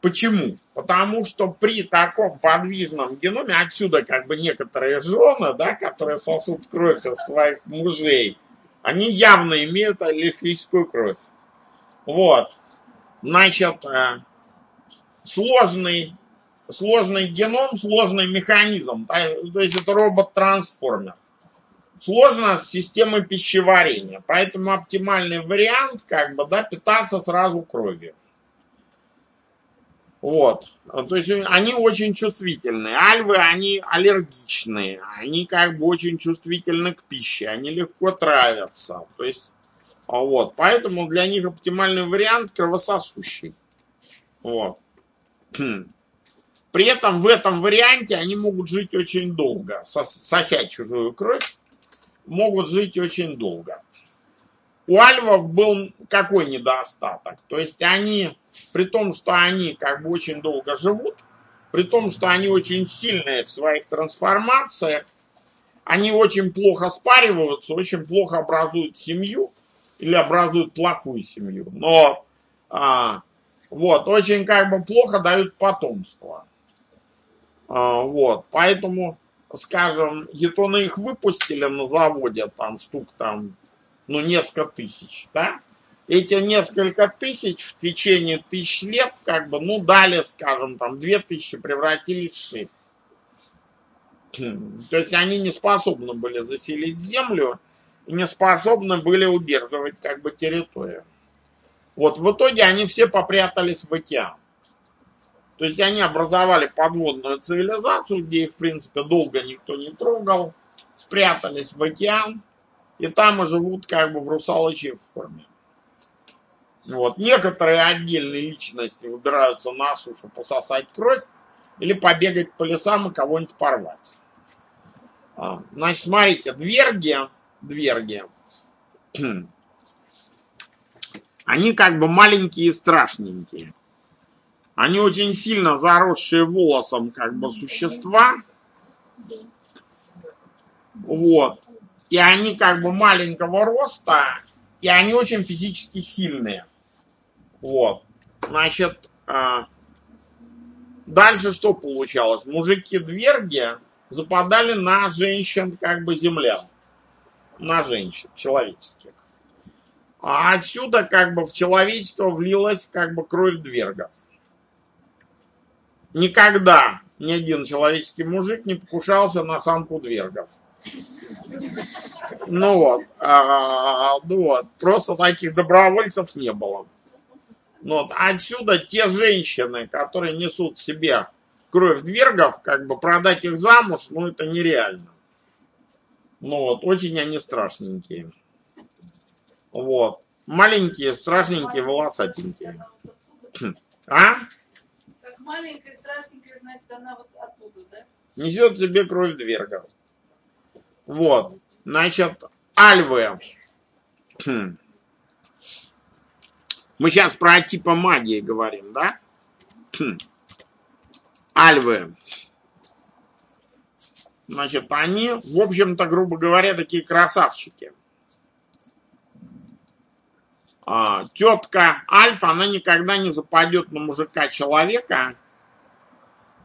Почему? Потому что при таком подвижном геноме, отсюда как бы некоторые жены, да, которые сосут кровь из своих мужей, они явно имеют алифийскую кровь. Вот. Значит, э, сложный, сложный геном, сложный механизм. То есть это робот-трансформер. Сложно с системой пищеварения. Поэтому оптимальный вариант, как бы, да, питаться сразу кровью. Вот. То есть они очень чувствительные. Альвы, они аллергичные. Они как бы очень чувствительны к пище. Они легко травятся. То есть, а вот. Поэтому для них оптимальный вариант кровососущий. Вот. При этом в этом варианте они могут жить очень долго. Сосять чужую кровь могут жить очень долго у альвов был какой недостаток? То есть они, при том, что они как бы очень долго живут, при том, что они очень сильные в своих трансформациях, они очень плохо спариваются, очень плохо образуют семью или образуют плохую семью. Но а, вот, очень как бы плохо дают потомство. А, вот, поэтому, скажем, етоны их выпустили на заводе, там штук там ну, несколько тысяч, да? Эти несколько тысяч в течение тысяч лет, как бы, ну, дали, скажем, там, две тысячи превратились в шесть. То есть они не способны были заселить землю, не способны были удерживать как бы территорию. Вот в итоге они все попрятались в океан. То есть они образовали подводную цивилизацию, где их, в принципе, долго никто не трогал, спрятались в океан, и там и живут как бы в русалочьей форме. Вот. Некоторые отдельные личности выбираются на сушу пососать кровь или побегать по лесам и кого-нибудь порвать. А, значит, смотрите, дверги, дверги, они как бы маленькие и страшненькие. Они очень сильно заросшие волосом как бы существа. Вот. И они как бы маленького роста, и они очень физически сильные. Вот. Значит, а, дальше что получалось? Мужики-дверги западали на женщин как бы землян. На женщин человеческих. А отсюда как бы в человечество влилась как бы кровь двергов никогда ни один человеческий мужик не покушался на самку двергов. Ну вот, а, ну вот, просто таких добровольцев не было. Ну вот, отсюда те женщины, которые несут в себе кровь двергов, как бы продать их замуж, ну это нереально. Ну вот, очень они страшненькие. Вот. Маленькие, страшненькие, волосатенькие. А? маленькая, страшненькая, значит, она вот оттуда, да? Несет себе кровь двергов. Вот. Значит, альвы. Мы сейчас про типа магии говорим, да? Альвы. Значит, они, в общем-то, грубо говоря, такие красавчики а, тетка Альфа, она никогда не западет на мужика человека,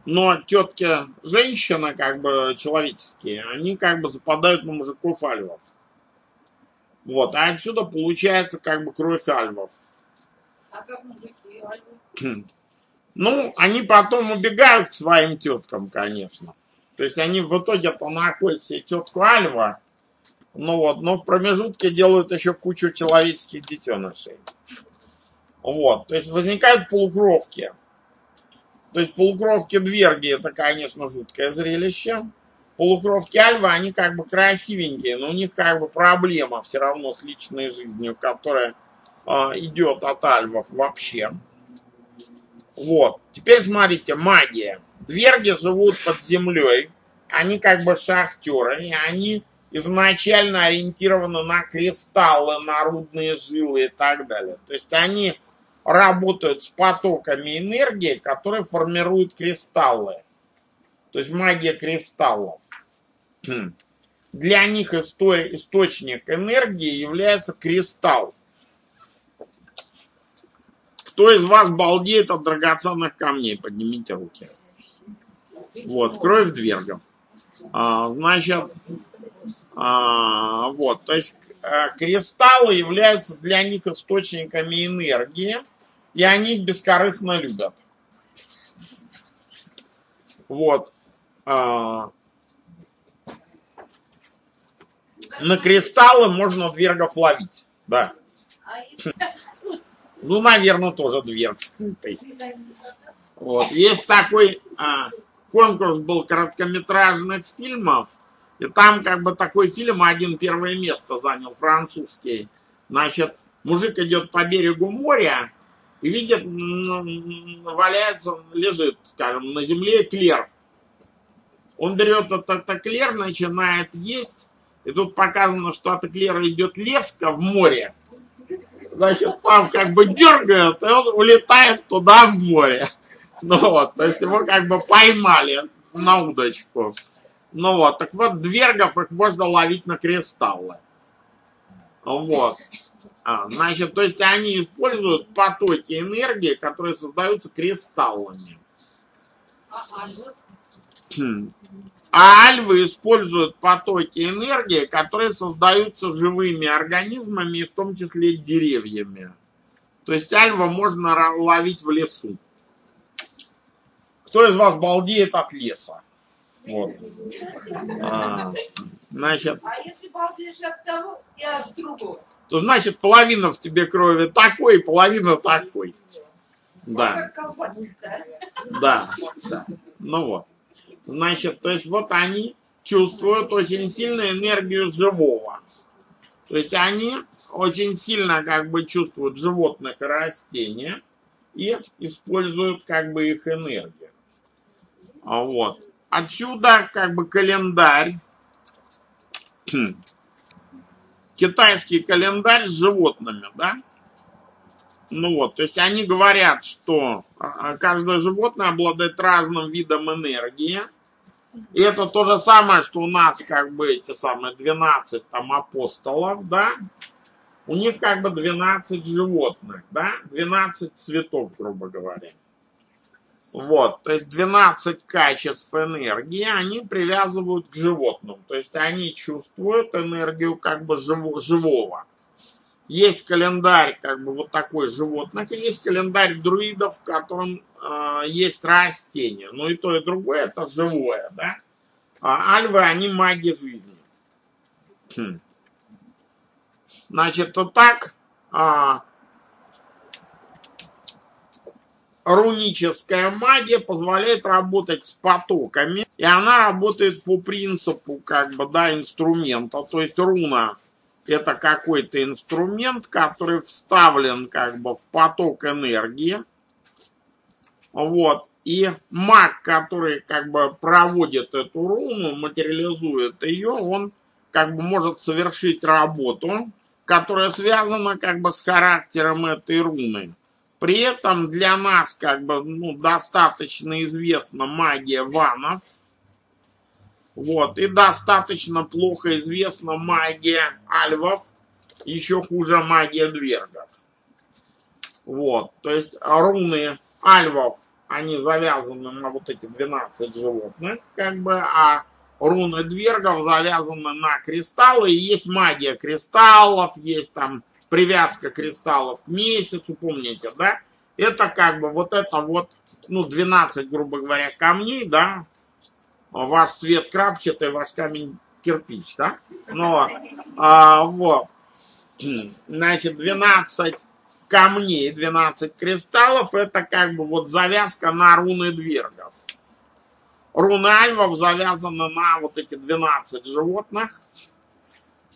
но тетки женщины, как бы человеческие, они как бы западают на мужиков альвов. Вот, а отсюда получается как бы кровь альвов. А как мужики альвы? Ну, они потом убегают к своим теткам, конечно. То есть они в итоге-то находят себе тетку Альва, ну вот, но в промежутке делают еще кучу человеческих детенышей. Вот, то есть возникают полукровки. То есть полукровки дверги это, конечно, жуткое зрелище. Полукровки альвы, они как бы красивенькие, но у них как бы проблема все равно с личной жизнью, которая э, идет от альвов вообще. Вот. Теперь смотрите, магия. Дверги живут под землей. Они как бы шахтеры, и они изначально ориентированы на кристаллы, на рудные жилы и так далее. То есть они работают с потоками энергии, которые формируют кристаллы. То есть магия кристаллов. Для них источник энергии является кристалл. Кто из вас балдеет от драгоценных камней? Поднимите руки. Вот, кровь двергов. А, значит, а, вот, то есть э, кристаллы являются для них источниками энергии, и они их бескорыстно любят. Вот. А, на кристаллы можно двергов ловить, да. Ну, наверное, тоже дверг скрытый. Вот. Есть такой а, конкурс был короткометражных фильмов, и там как бы такой фильм один первое место занял, французский. Значит, мужик идет по берегу моря и видит, валяется, лежит, скажем, на земле эклер. Он берет этот эклер, начинает есть, и тут показано, что от эклера идет леска в море. Значит, там как бы дергают, и он улетает туда в море. Ну вот, то есть его как бы поймали на удочку. Ну вот, так вот, двергов их можно ловить на кристаллы. Вот. А, значит, то есть они используют потоки энергии, которые создаются кристаллами. А альвы используют потоки энергии, которые создаются живыми организмами, в том числе деревьями. То есть альва можно ловить в лесу. Кто из вас балдеет от леса? Вот. А, Значит, А если балдеешь от того и от другого? то значит половина в тебе крови такой, половина такой. Да, да? да, да. Ну вот. Значит, то есть вот они чувствуют очень сильно энергию живого. То есть они очень сильно как бы чувствуют животных и растения и используют как бы их энергию. А Вот. Отсюда как бы календарь, китайский календарь с животными, да? Ну вот, то есть они говорят, что а, каждое животное обладает разным видом энергии. И это то же самое, что у нас как бы эти самые 12 там апостолов, да? У них как бы 12 животных, да? 12 цветов, грубо говоря. Вот, то есть 12 качеств энергии они привязывают к животным. То есть они чувствуют энергию как бы живо- живого. Есть календарь как бы вот такой животных, и есть календарь друидов, в котором э, есть растения. Но и то, и другое это живое, да? А альвы, они маги жизни. Хм. Значит, вот так а, руническая магия позволяет работать с потоками, и она работает по принципу, как бы, да, инструмента. То есть руна это какой-то инструмент, который вставлен, как бы, в поток энергии. Вот. И маг, который, как бы, проводит эту руну, материализует ее, он, как бы, может совершить работу, которая связана, как бы, с характером этой руны. При этом для нас как бы ну, достаточно известна магия ванов. Вот, и достаточно плохо известна магия альвов, еще хуже магия двергов. Вот, то есть руны альвов, они завязаны на вот эти 12 животных, как бы, а руны двергов завязаны на кристаллы, и есть магия кристаллов, есть там привязка кристаллов к месяцу, помните, да? Это как бы вот это вот, ну, 12, грубо говоря, камней, да? Ваш цвет крапчатый, ваш камень кирпич, да? Ну, а, вот. Значит, 12 камней, 12 кристаллов, это как бы вот завязка на руны двергов. Руны альвов завязаны на вот эти 12 животных.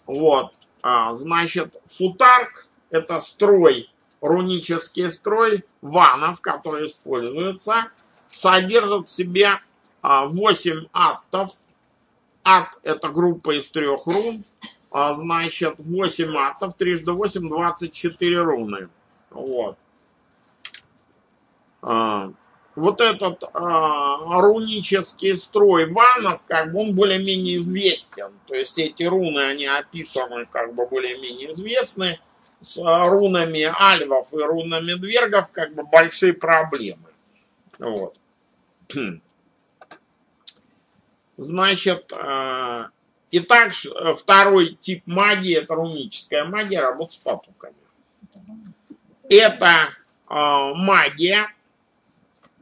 Вот. А, значит, футарк – это строй, рунический строй ванов, который используется, содержит в себе а, 8 аттов. Ат – это группа из трех рун. А, значит, 8 аттов, трижды 8 – 24 руны. Вот. Вот этот а, рунический строй ванов, как бы он более-менее известен. То есть эти руны, они описаны как бы более-менее известны. С а, рунами альвов и рунами двергов как бы большие проблемы. Вот. Значит, а, итак, второй тип магии, это руническая магия, работа с потоками. Это а, магия,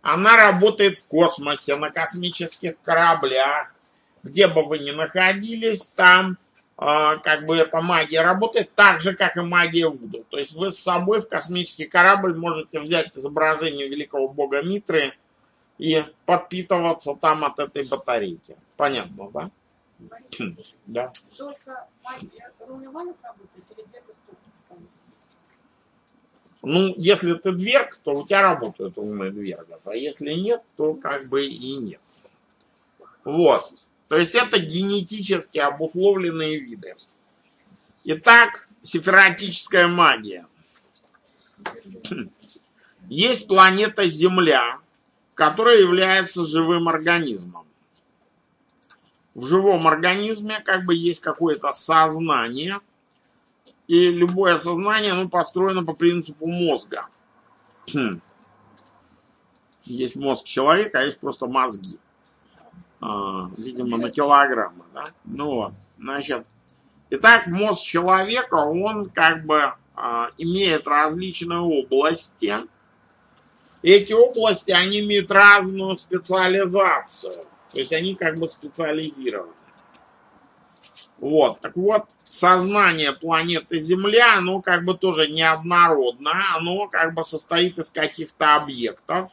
она работает в космосе, на космических кораблях, где бы вы ни находились, там а, как бы эта магия работает так же, как и магия Вуду. То есть вы с собой в космический корабль можете взять изображение великого бога Митры и подпитываться там от этой батарейки. Понятно, да? Да. Только магия руны ванов работает или? Ну, если ты дверг, то у тебя работают руны двергов, а если нет, то как бы и нет. Вот. То есть это генетически обусловленные виды. Итак, сифератическая магия. Есть планета Земля, которая является живым организмом. В живом организме как бы есть какое-то сознание, и любое сознание оно построено по принципу мозга. Есть мозг человека, а есть просто мозги. А, видимо, на килограммы. Да? Ну вот, значит. Итак, мозг человека, он как бы а, имеет различные области. Эти области, они имеют разную специализацию. То есть они как бы специализированы. Вот, так вот, сознание планеты Земля, оно как бы тоже неоднородно, оно как бы состоит из каких-то объектов.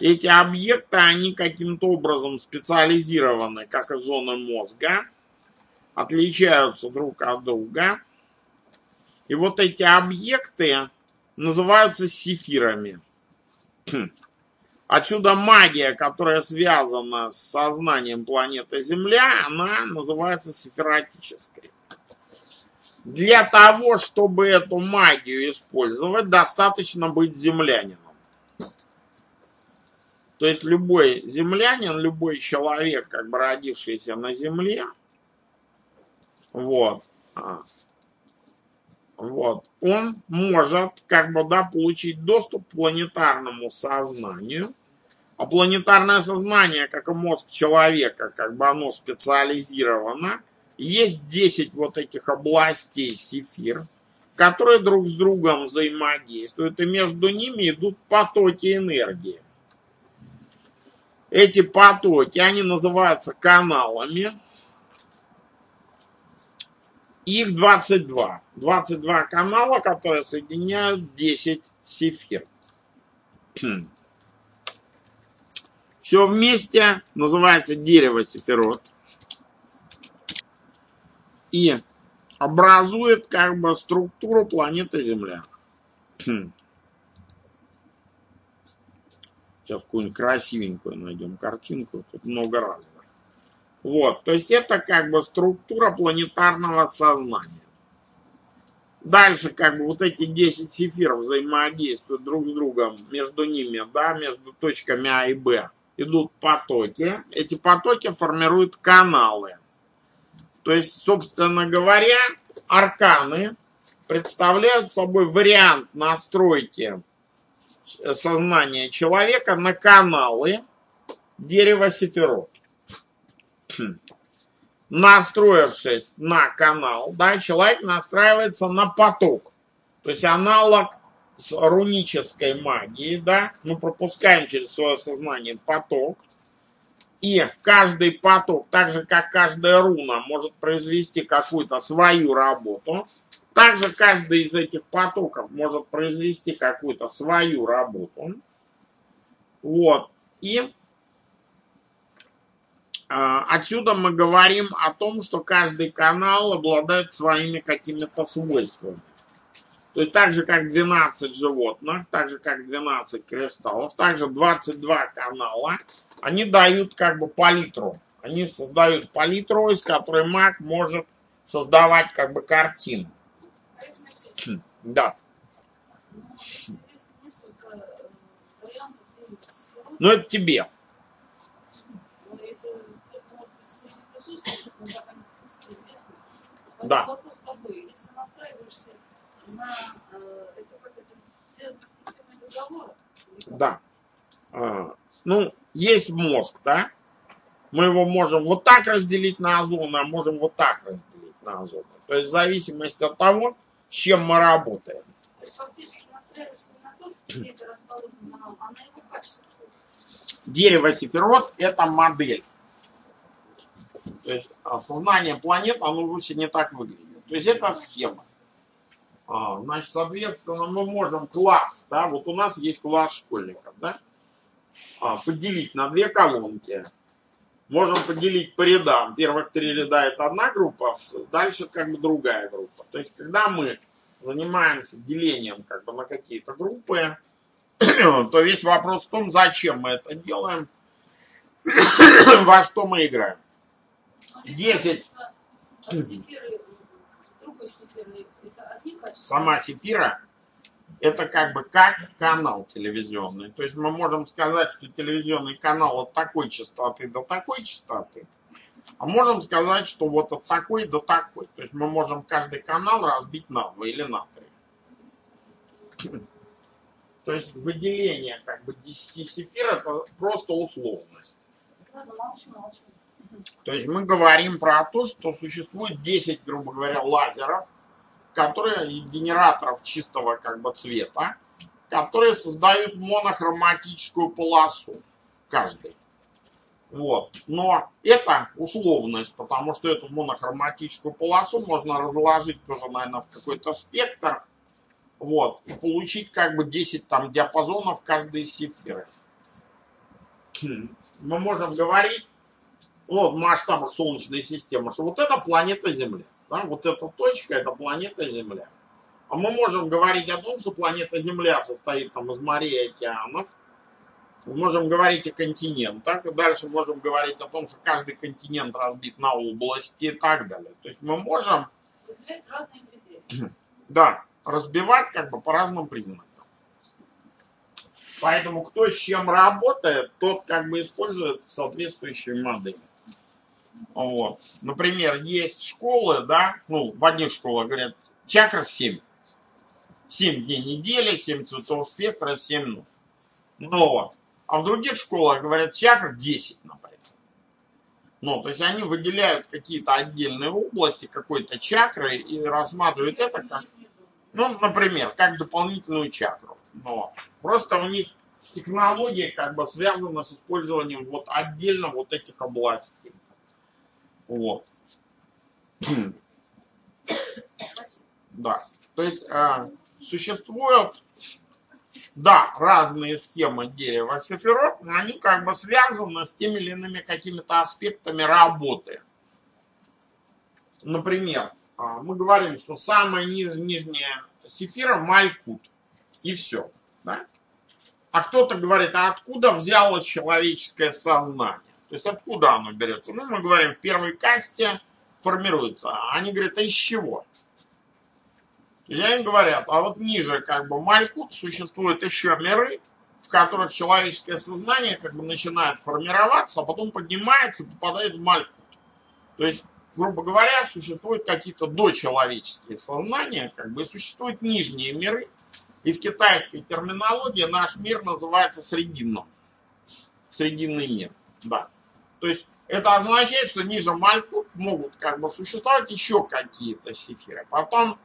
Эти объекты, они каким-то образом специализированы, как и зоны мозга, отличаются друг от друга. И вот эти объекты называются сефирами. Отсюда магия, которая связана с сознанием планеты Земля, она называется сефератической. Для того, чтобы эту магию использовать, достаточно быть землянином. То есть любой землянин, любой человек, как бы родившийся на Земле, вот, а, вот, он может как бы да, получить доступ к планетарному сознанию а планетарное сознание, как и мозг человека, как бы оно специализировано. Есть 10 вот этих областей сефир, которые друг с другом взаимодействуют, и между ними идут потоки энергии. Эти потоки, они называются каналами. Их 22. 22 канала, которые соединяют 10 сефир. Все вместе называется дерево Сефирот. И образует как бы структуру планеты Земля. Сейчас какую-нибудь красивенькую найдем картинку. Тут много разных. Вот. То есть это как бы структура планетарного сознания. Дальше как бы вот эти 10 сефиров взаимодействуют друг с другом, между ними, да, между точками А и Б идут потоки. Эти потоки формируют каналы. То есть, собственно говоря, арканы представляют собой вариант настройки сознания человека на каналы дерева Сефирот. Настроившись на канал, да, человек настраивается на поток. То есть аналог с рунической магией, да, мы пропускаем через свое сознание поток, и каждый поток, так же как каждая руна, может произвести какую-то свою работу, также каждый из этих потоков может произвести какую-то свою работу. Вот. И отсюда мы говорим о том, что каждый канал обладает своими какими-то свойствами. То есть так же, как 12 животных, так же, как 12 кристаллов, также 22 канала, они дают как бы палитру. Они создают палитру, из которой маг может создавать как бы картину. Да. Ну, это тебе. Да. Вопрос такой, если настраиваешься на э, это как это связано с системой договора? Да. А, ну, есть мозг, да? Мы его можем вот так разделить на зоны, а можем вот так разделить на зоны. То есть в зависимости от того, с чем мы работаем. То есть фактически настраиваешься не на то, где это расположено, а на его качество. Дерево Сефирот – это модель. То есть сознание планет, оно вовсе не так выглядит. То есть это схема. А, значит, соответственно, мы можем класс, да, вот у нас есть класс школьников, да, а, поделить на две колонки. Можем поделить по рядам. Первых три ряда это одна группа, дальше как бы другая группа. То есть, когда мы занимаемся делением как бы на какие-то группы, то весь вопрос в том, зачем мы это делаем, во что мы играем. Десять сама Сефира это как бы как канал телевизионный. То есть мы можем сказать, что телевизионный канал от такой частоты до такой частоты. А можем сказать, что вот от такой до такой. То есть мы можем каждый канал разбить на два или на три. То есть выделение как бы 10 сефир это просто условность. То есть мы говорим про то, что существует 10, грубо говоря, лазеров, которые генераторов чистого как бы цвета, которые создают монохроматическую полосу каждый. Вот. Но это условность, потому что эту монохроматическую полосу можно разложить тоже, наверное, в какой-то спектр, вот, и получить как бы 10 там диапазонов каждой сефиры. Мы можем говорить, ну, в масштабах Солнечной системы, что вот это планета Земля. Да, вот эта точка это планета Земля. А мы можем говорить о том, что планета Земля состоит там из морей и океанов. Мы можем говорить о континентах. И дальше можем говорить о том, что каждый континент разбит на области и так далее. То есть мы можем да, разбивать как бы по разным признакам. Поэтому кто с чем работает, тот как бы использует соответствующие модели. Вот. Например, есть школы, да, ну, в одних школах говорят, чакра 7. 7 дней недели, 7 цветов спектра, 7 ну. Но, а в других школах говорят чакр 10, например. Ну, то есть они выделяют какие-то отдельные области какой-то чакры и рассматривают это как, ну, например, как дополнительную чакру. Но просто у них технология как бы связана с использованием вот отдельно вот этих областей. Вот. Да. То есть э, существуют, да, разные схемы дерева сефирот, но они как бы связаны с теми или иными какими-то аспектами работы. Например, э, мы говорим, что самая низ, нижняя сефира малькут. И все. Да? А кто-то говорит, а откуда взялось человеческое сознание? То есть откуда оно берется? Ну, мы говорим, в первой касте формируется. А Они говорят, а из чего? И им говорят, а вот ниже как бы Малькут существуют еще миры, в которых человеческое сознание как бы начинает формироваться, а потом поднимается и попадает в Малькут. То есть, грубо говоря, существуют какие-то дочеловеческие сознания, как бы и существуют нижние миры. И в китайской терминологии наш мир называется срединным. Срединный мир. Да. То есть это означает, что ниже Малькут могут как бы существовать еще какие-то сефиры. Потом,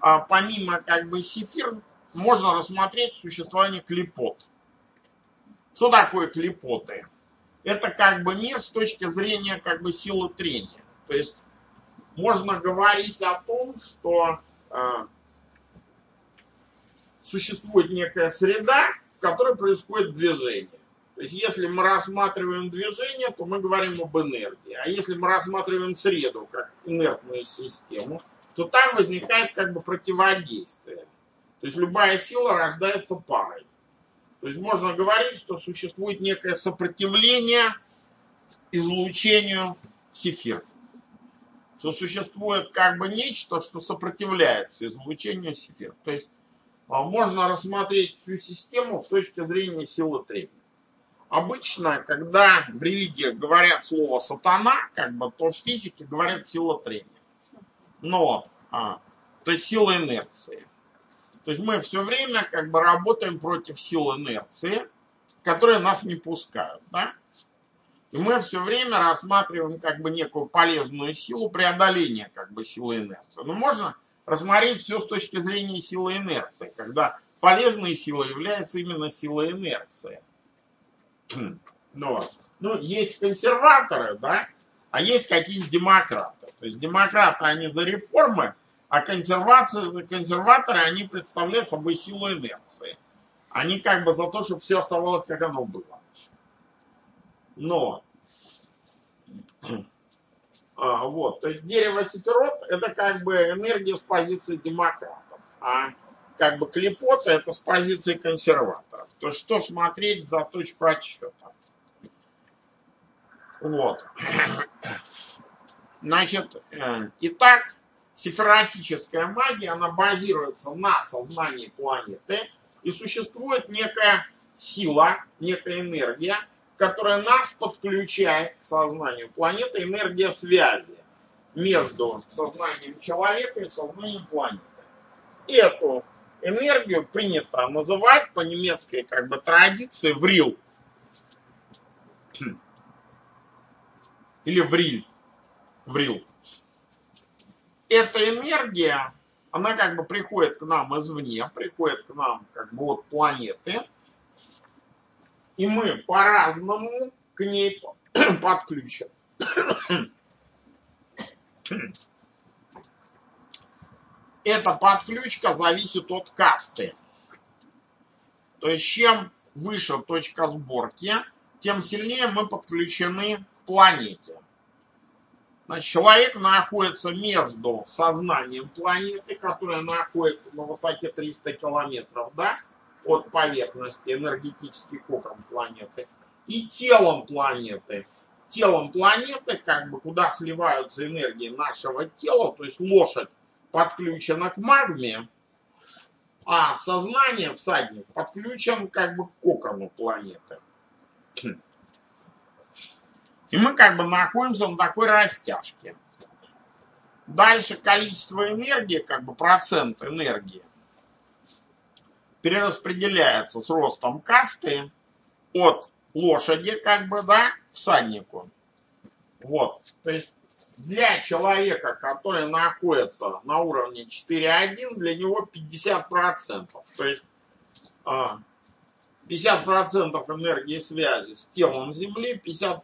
а, помимо как бы сефир, можно рассмотреть существование клепот. Что такое клепоты? Это как бы мир с точки зрения как бы силы трения. То есть можно говорить о том, что э, существует некая среда, в которой происходит движение. То есть если мы рассматриваем движение, то мы говорим об энергии. А если мы рассматриваем среду как инертную систему, то там возникает как бы противодействие. То есть любая сила рождается парой. То есть можно говорить, что существует некое сопротивление излучению сефир. Что существует как бы нечто, что сопротивляется излучению сефир. То есть а, можно рассмотреть всю систему с точки зрения силы трения. Обычно, когда в религиях говорят слово сатана, как бы, то в физике говорят сила трения. Но, а, то есть сила инерции. То есть мы все время как бы работаем против сил инерции, которые нас не пускают. Да? И мы все время рассматриваем как бы некую полезную силу преодоления как бы силы инерции. Но можно рассмотреть все с точки зрения силы инерции, когда полезной силой является именно сила инерции. Ну, ну, есть консерваторы, да, а есть какие-то демократы. То есть демократы, они за реформы, а консерваторы, они представляют собой силу инерции. Они как бы за то, чтобы все оставалось, как оно было. Но, а, вот, то есть дерево сетерот это как бы энергия с позиции демократов, а как бы клепота это с позиции консерваторов. То есть что смотреть за точку отсчета. Вот. Значит, э, итак, сефератическая магия, она базируется на сознании планеты, и существует некая сила, некая энергия, которая нас подключает к сознанию планеты, энергия связи между сознанием человека и сознанием планеты. Эту энергию принято называть по немецкой как бы традиции врил. Или вриль. Врил. Эта энергия, она как бы приходит к нам извне, приходит к нам как бы от планеты. И мы по-разному к ней подключен. Эта подключка зависит от касты. То есть чем выше точка сборки, тем сильнее мы подключены к планете. Значит, человек находится между сознанием планеты, которая находится на высоте 300 километров да, от поверхности, энергетический кокон планеты, и телом планеты. Телом планеты, как бы куда сливаются энергии нашего тела, то есть лошадь подключена к магме, а сознание всадник подключен как бы к кокону планеты. И мы как бы находимся на такой растяжке. Дальше количество энергии, как бы процент энергии, перераспределяется с ростом касты от лошади, как бы, да, всаднику. Вот. То есть для человека, который находится на уровне 4.1, для него 50%. То есть 50% а, энергии связи с телом Земли, 50%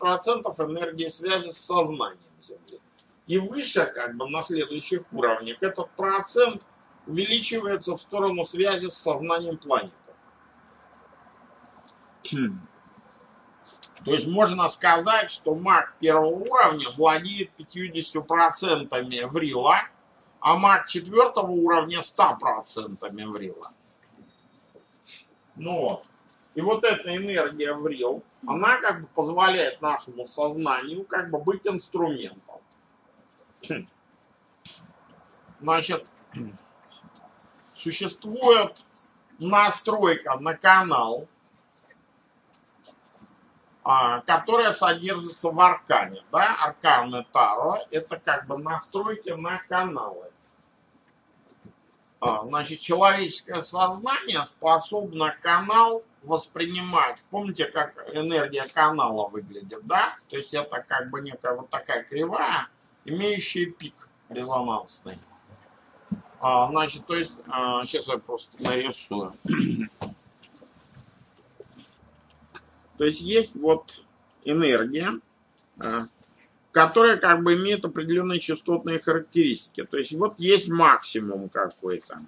энергии связи с сознанием Земли. И выше, как бы на следующих уровнях, этот процент увеличивается в сторону связи с сознанием планеты. То есть можно сказать, что маг первого уровня владеет 50% врила, а маг четвертого уровня 100% врила. Ну вот. И вот эта энергия врил, она как бы позволяет нашему сознанию как бы быть инструментом. Значит, существует настройка на канал, которая содержится в аркане. Да? Арканы Таро – это как бы настройки на каналы. А, значит, человеческое сознание способно канал воспринимать. Помните, как энергия канала выглядит, да? То есть это как бы некая вот такая кривая, имеющая пик резонансный. А, значит, то есть, а, сейчас я просто нарисую. То есть есть вот энергия, а, которая как бы имеет определенные частотные характеристики. То есть вот есть максимум какой-то.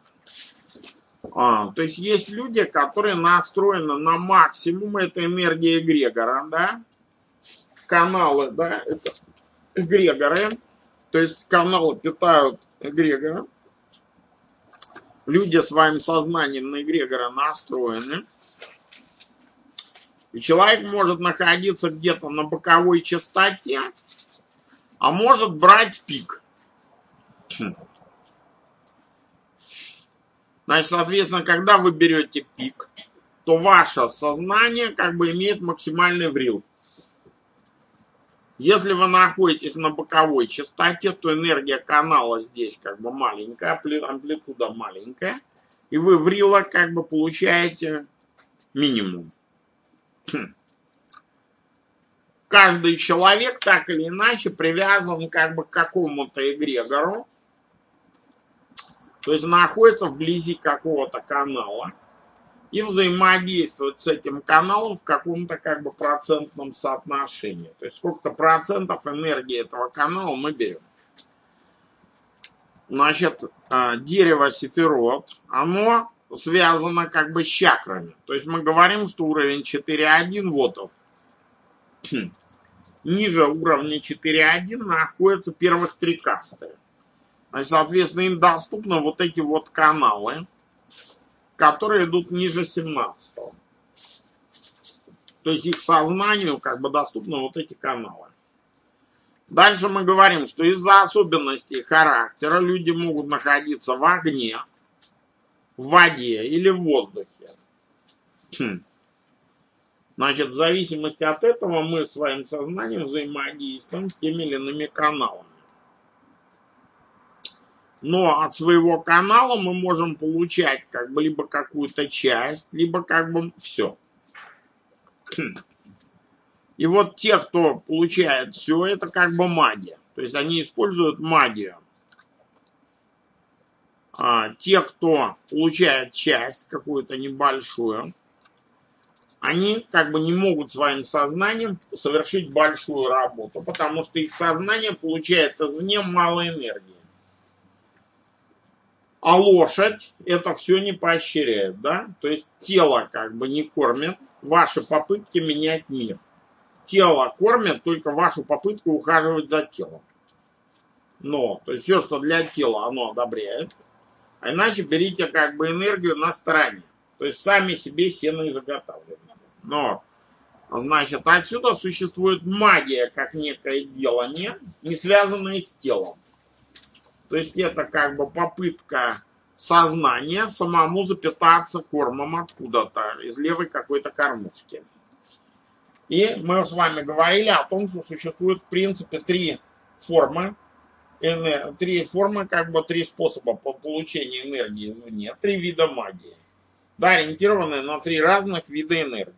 А, то есть есть люди, которые настроены на максимум, это энергия эгрегора, да, каналы, да, это эгрегоры, то есть каналы питают эгрегора. Люди своим сознанием на эгрегора настроены. И человек может находиться где-то на боковой частоте, а может брать пик. Значит, соответственно, когда вы берете пик, то ваше сознание как бы имеет максимальный врил. Если вы находитесь на боковой частоте, то энергия канала здесь как бы маленькая, амплитуда маленькая, и вы врила как бы получаете минимум. Каждый человек так или иначе привязан как бы к какому-то эгрегору, то есть находится вблизи какого-то канала и взаимодействует с этим каналом в каком-то как бы процентном соотношении. То есть сколько-то процентов энергии этого канала мы берем. Значит, а, дерево сифирот, оно связано как бы с чакрами. То есть мы говорим, что уровень 4.1 вотов. Ниже уровня 4.1 находятся первых три касты. Значит, соответственно, им доступны вот эти вот каналы, которые идут ниже 17. То есть их сознанию как бы доступны вот эти каналы. Дальше мы говорим, что из-за особенностей характера люди могут находиться в огне, в воде или в воздухе. Хм. Значит, в зависимости от этого мы своим сознанием взаимодействуем с теми или иными каналами. Но от своего канала мы можем получать как бы либо какую-то часть, либо как бы все. Хм. И вот те, кто получает все, это как бы магия. То есть они используют магию те, кто получает часть какую-то небольшую, они как бы не могут своим сознанием совершить большую работу, потому что их сознание получает извне мало энергии. А лошадь это все не поощряет, да? То есть тело как бы не кормит ваши попытки менять мир. Тело кормит только вашу попытку ухаживать за телом. Но, то есть все, что для тела, оно одобряет. А иначе берите как бы энергию на стороне. То есть сами себе сено и заготавливаете. Но, значит, отсюда существует магия как некое делание, не связанное с телом. То есть это как бы попытка сознания самому запитаться кормом откуда-то, из левой какой-то кормушки. И мы с вами говорили о том, что существует в принципе три формы, три формы, как бы три способа по получению энергии извне, три вида магии. Да, ориентированные на три разных вида энергии.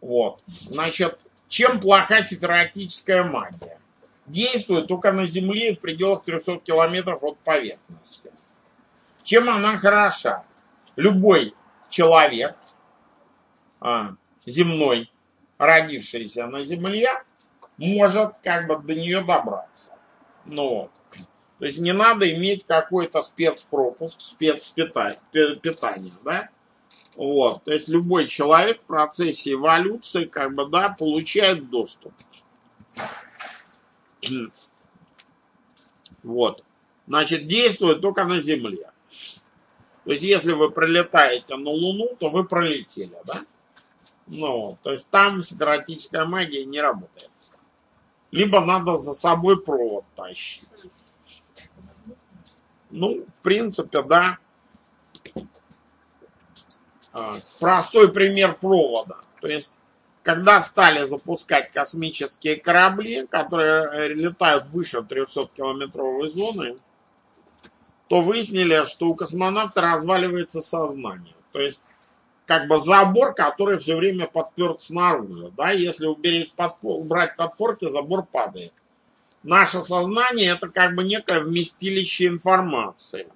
Вот. Значит, чем плоха сефератическая магия? действует только на Земле в пределах 300 километров от поверхности. Чем она хороша? Любой человек а, земной, родившийся на Земле, может как бы до нее добраться. Ну. То есть не надо иметь какой-то спецпропуск, спецпитание, да? Вот. То есть любой человек в процессе эволюции как бы, да, получает доступ. Вот. Значит, действует только на Земле. То есть, если вы пролетаете на Луну, то вы пролетели, да? Ну, то есть там сепаратическая магия не работает. Либо надо за собой провод тащить. Ну, в принципе, да. А, простой пример провода. То есть когда стали запускать космические корабли, которые э, летают выше 300-километровой зоны, то выяснили, что у космонавта разваливается сознание. То есть, как бы забор, который все время подперт снаружи. Да? Если подпор, убрать подпорки, забор падает. Наше сознание это как бы некое вместилище информации.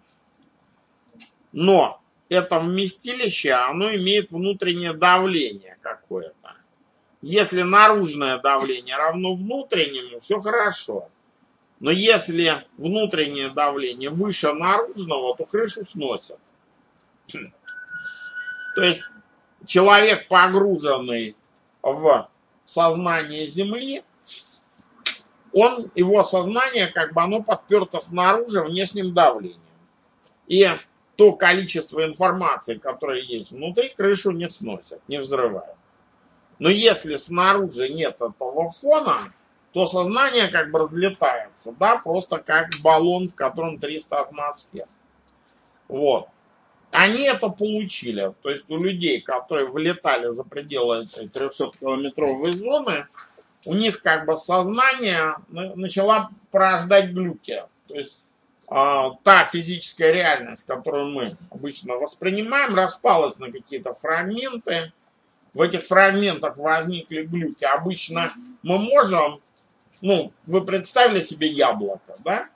Но это вместилище, оно имеет внутреннее давление какое-то. Если наружное давление равно внутреннему, все хорошо. Но если внутреннее давление выше наружного, то крышу сносят. То есть человек, погруженный в сознание Земли, он, его сознание, как бы оно подперто снаружи внешним давлением. И то количество информации, которое есть внутри, крышу не сносят, не взрывают. Но если снаружи нет этого фона, то сознание как бы разлетается, да, просто как баллон, в котором 300 атмосфер. Вот. Они это получили. То есть у людей, которые вылетали за пределы этой 300-километровой зоны, у них как бы сознание начала порождать глюки. То есть э, та физическая реальность, которую мы обычно воспринимаем, распалась на какие-то фрагменты, в этих фрагментах возникли глюки. Обычно мы можем, ну, вы представили себе яблоко, да?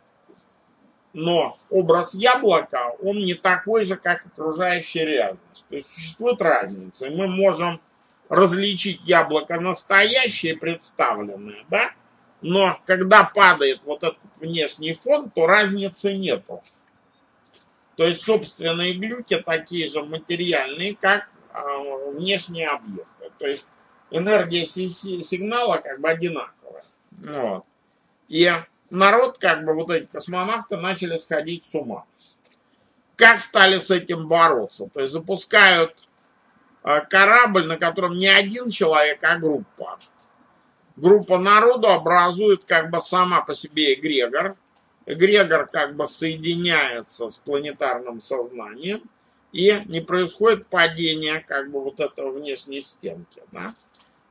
Но образ яблока, он не такой же, как окружающая реальность. То есть существует разница. И мы можем различить яблоко настоящее, представленное, да? Но когда падает вот этот внешний фон, то разницы нету. То есть собственные глюки такие же материальные, как а, внешние объекты. То есть энергия сигнала как бы одинаковая. Вот. И народ, как бы вот эти космонавты начали сходить с ума. Как стали с этим бороться? То есть запускают а, корабль, на котором не один человек, а группа. Группа народу образует как бы сама по себе эгрегор. Эгрегор как бы соединяется с планетарным сознанием и не происходит падение как бы вот этого внешней стенки. Да?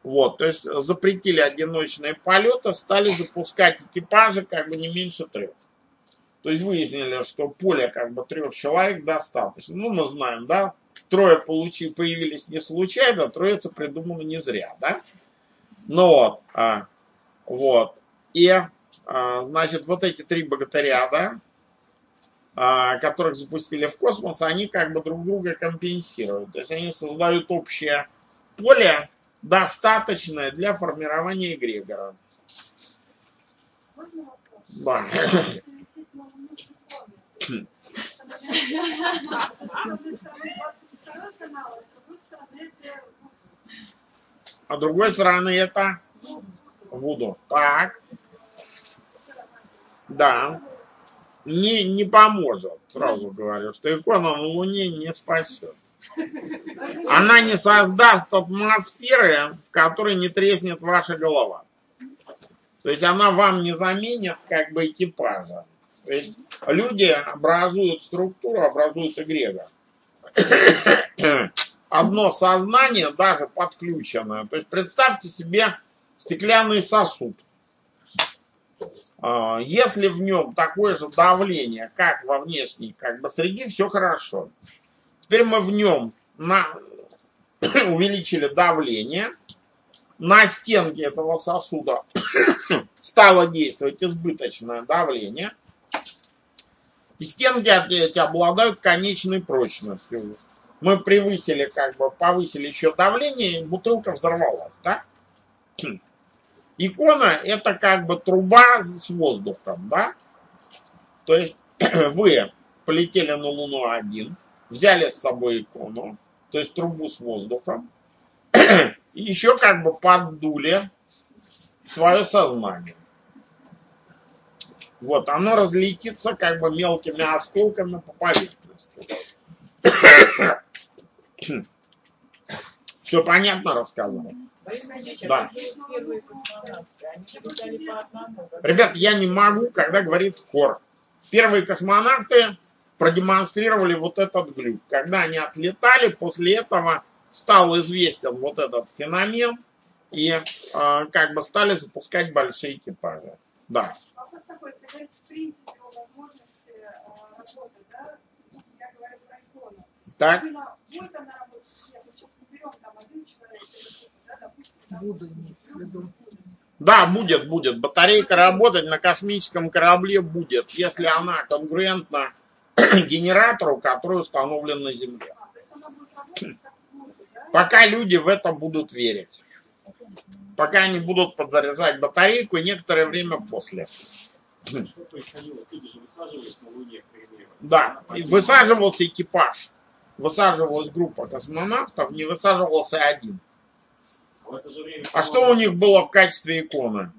Вот, то есть запретили одиночные полеты, стали запускать экипажи как бы не меньше трех. То есть выяснили, что поле как бы трех человек достаточно. Ну, мы знаем, да, трое получи, появились не случайно, троица придумана не зря, да. Ну вот, а, вот. И, а, значит, вот эти три богатыря, да, а, которых запустили в космос, они как бы друг друга компенсируют. То есть они создают общее поле достаточное для формирования эгрегора. Да. Если летит на Луну синхронно, с одной стороны 22 канал, а другой стороны это Вуду. Так, да. Не, не поможет, сразу говорю, что икона на Луне не спасет. Она не создаст атмосферы, в которой не треснет ваша голова. То есть она вам не заменит как бы экипажа. То есть люди образуют структуру, образуют эгрегор. Одно сознание даже подключенное. То есть представьте себе стеклянный сосуд. А, Если в нем такое же давление, как во внешней как бы среде, все хорошо. Теперь мы в нем на... увеличили давление, на стенке этого сосуда стало действовать избыточное давление, и стенки эти обладают конечной прочностью. Мы превысили, как бы, повысили еще давление, и бутылка взорвалась, да? Икона это как бы труба с воздухом, да? То есть вы полетели на Луну один, взяли с собой икону, то есть трубу с воздухом, и еще как бы поддули свое сознание. Вот, оно разлетится как бы мелкими осколками по поверхности. Все понятно рассказал? Да. Ребят, я не могу, когда говорит хор. Первые космонавты продемонстрировали вот этот глюк. Когда они отлетали, после этого стал известен вот этот феномен, и э, как бы стали запускать большие экипажи. Да. Вопрос такой, если говорить в принципе о возможности э, работы, да, я говорю про икону. Так, Именно будет она работать, нет, сейчас не берем там один человек да, допустим, там, Буду иметь в виду. да, будет, будет. Батарейка работать на космическом корабле будет, если она конкурентна генератору, который установлен на Земле. Пока люди в это будут верить. Пока они будут подзаряжать батарейку некоторое время после. Да, высаживался экипаж. Высаживалась группа космонавтов, не высаживался один. А что у них было в качестве иконы?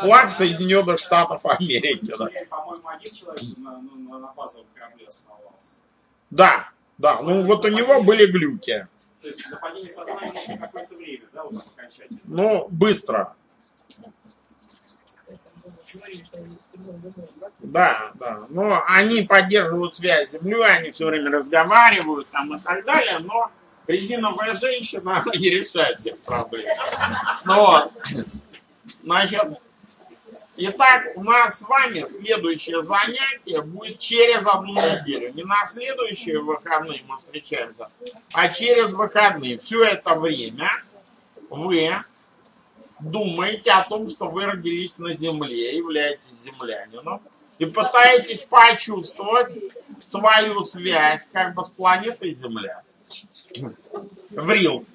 Флаг Соединенных Штатов Америки. Да, По-моему, один человек на, на, на базовом корабле оставался. да, да. Ну вот у него были глюки. То есть нападение сознания еще какое-то время, да, вот так окончательно. Ну, быстро. да? Да, да. Но они поддерживают связь с Землей, они все время разговаривают там и так далее, но резиновая женщина, она не решает всех проблем. Ну вот. Значит, итак, у нас с вами следующее занятие будет через одну неделю. Не на следующие выходные мы встречаемся, а через выходные. Все это время вы думаете о том, что вы родились на Земле, являетесь землянином, и пытаетесь почувствовать свою связь как бы с планетой Земля. Врил.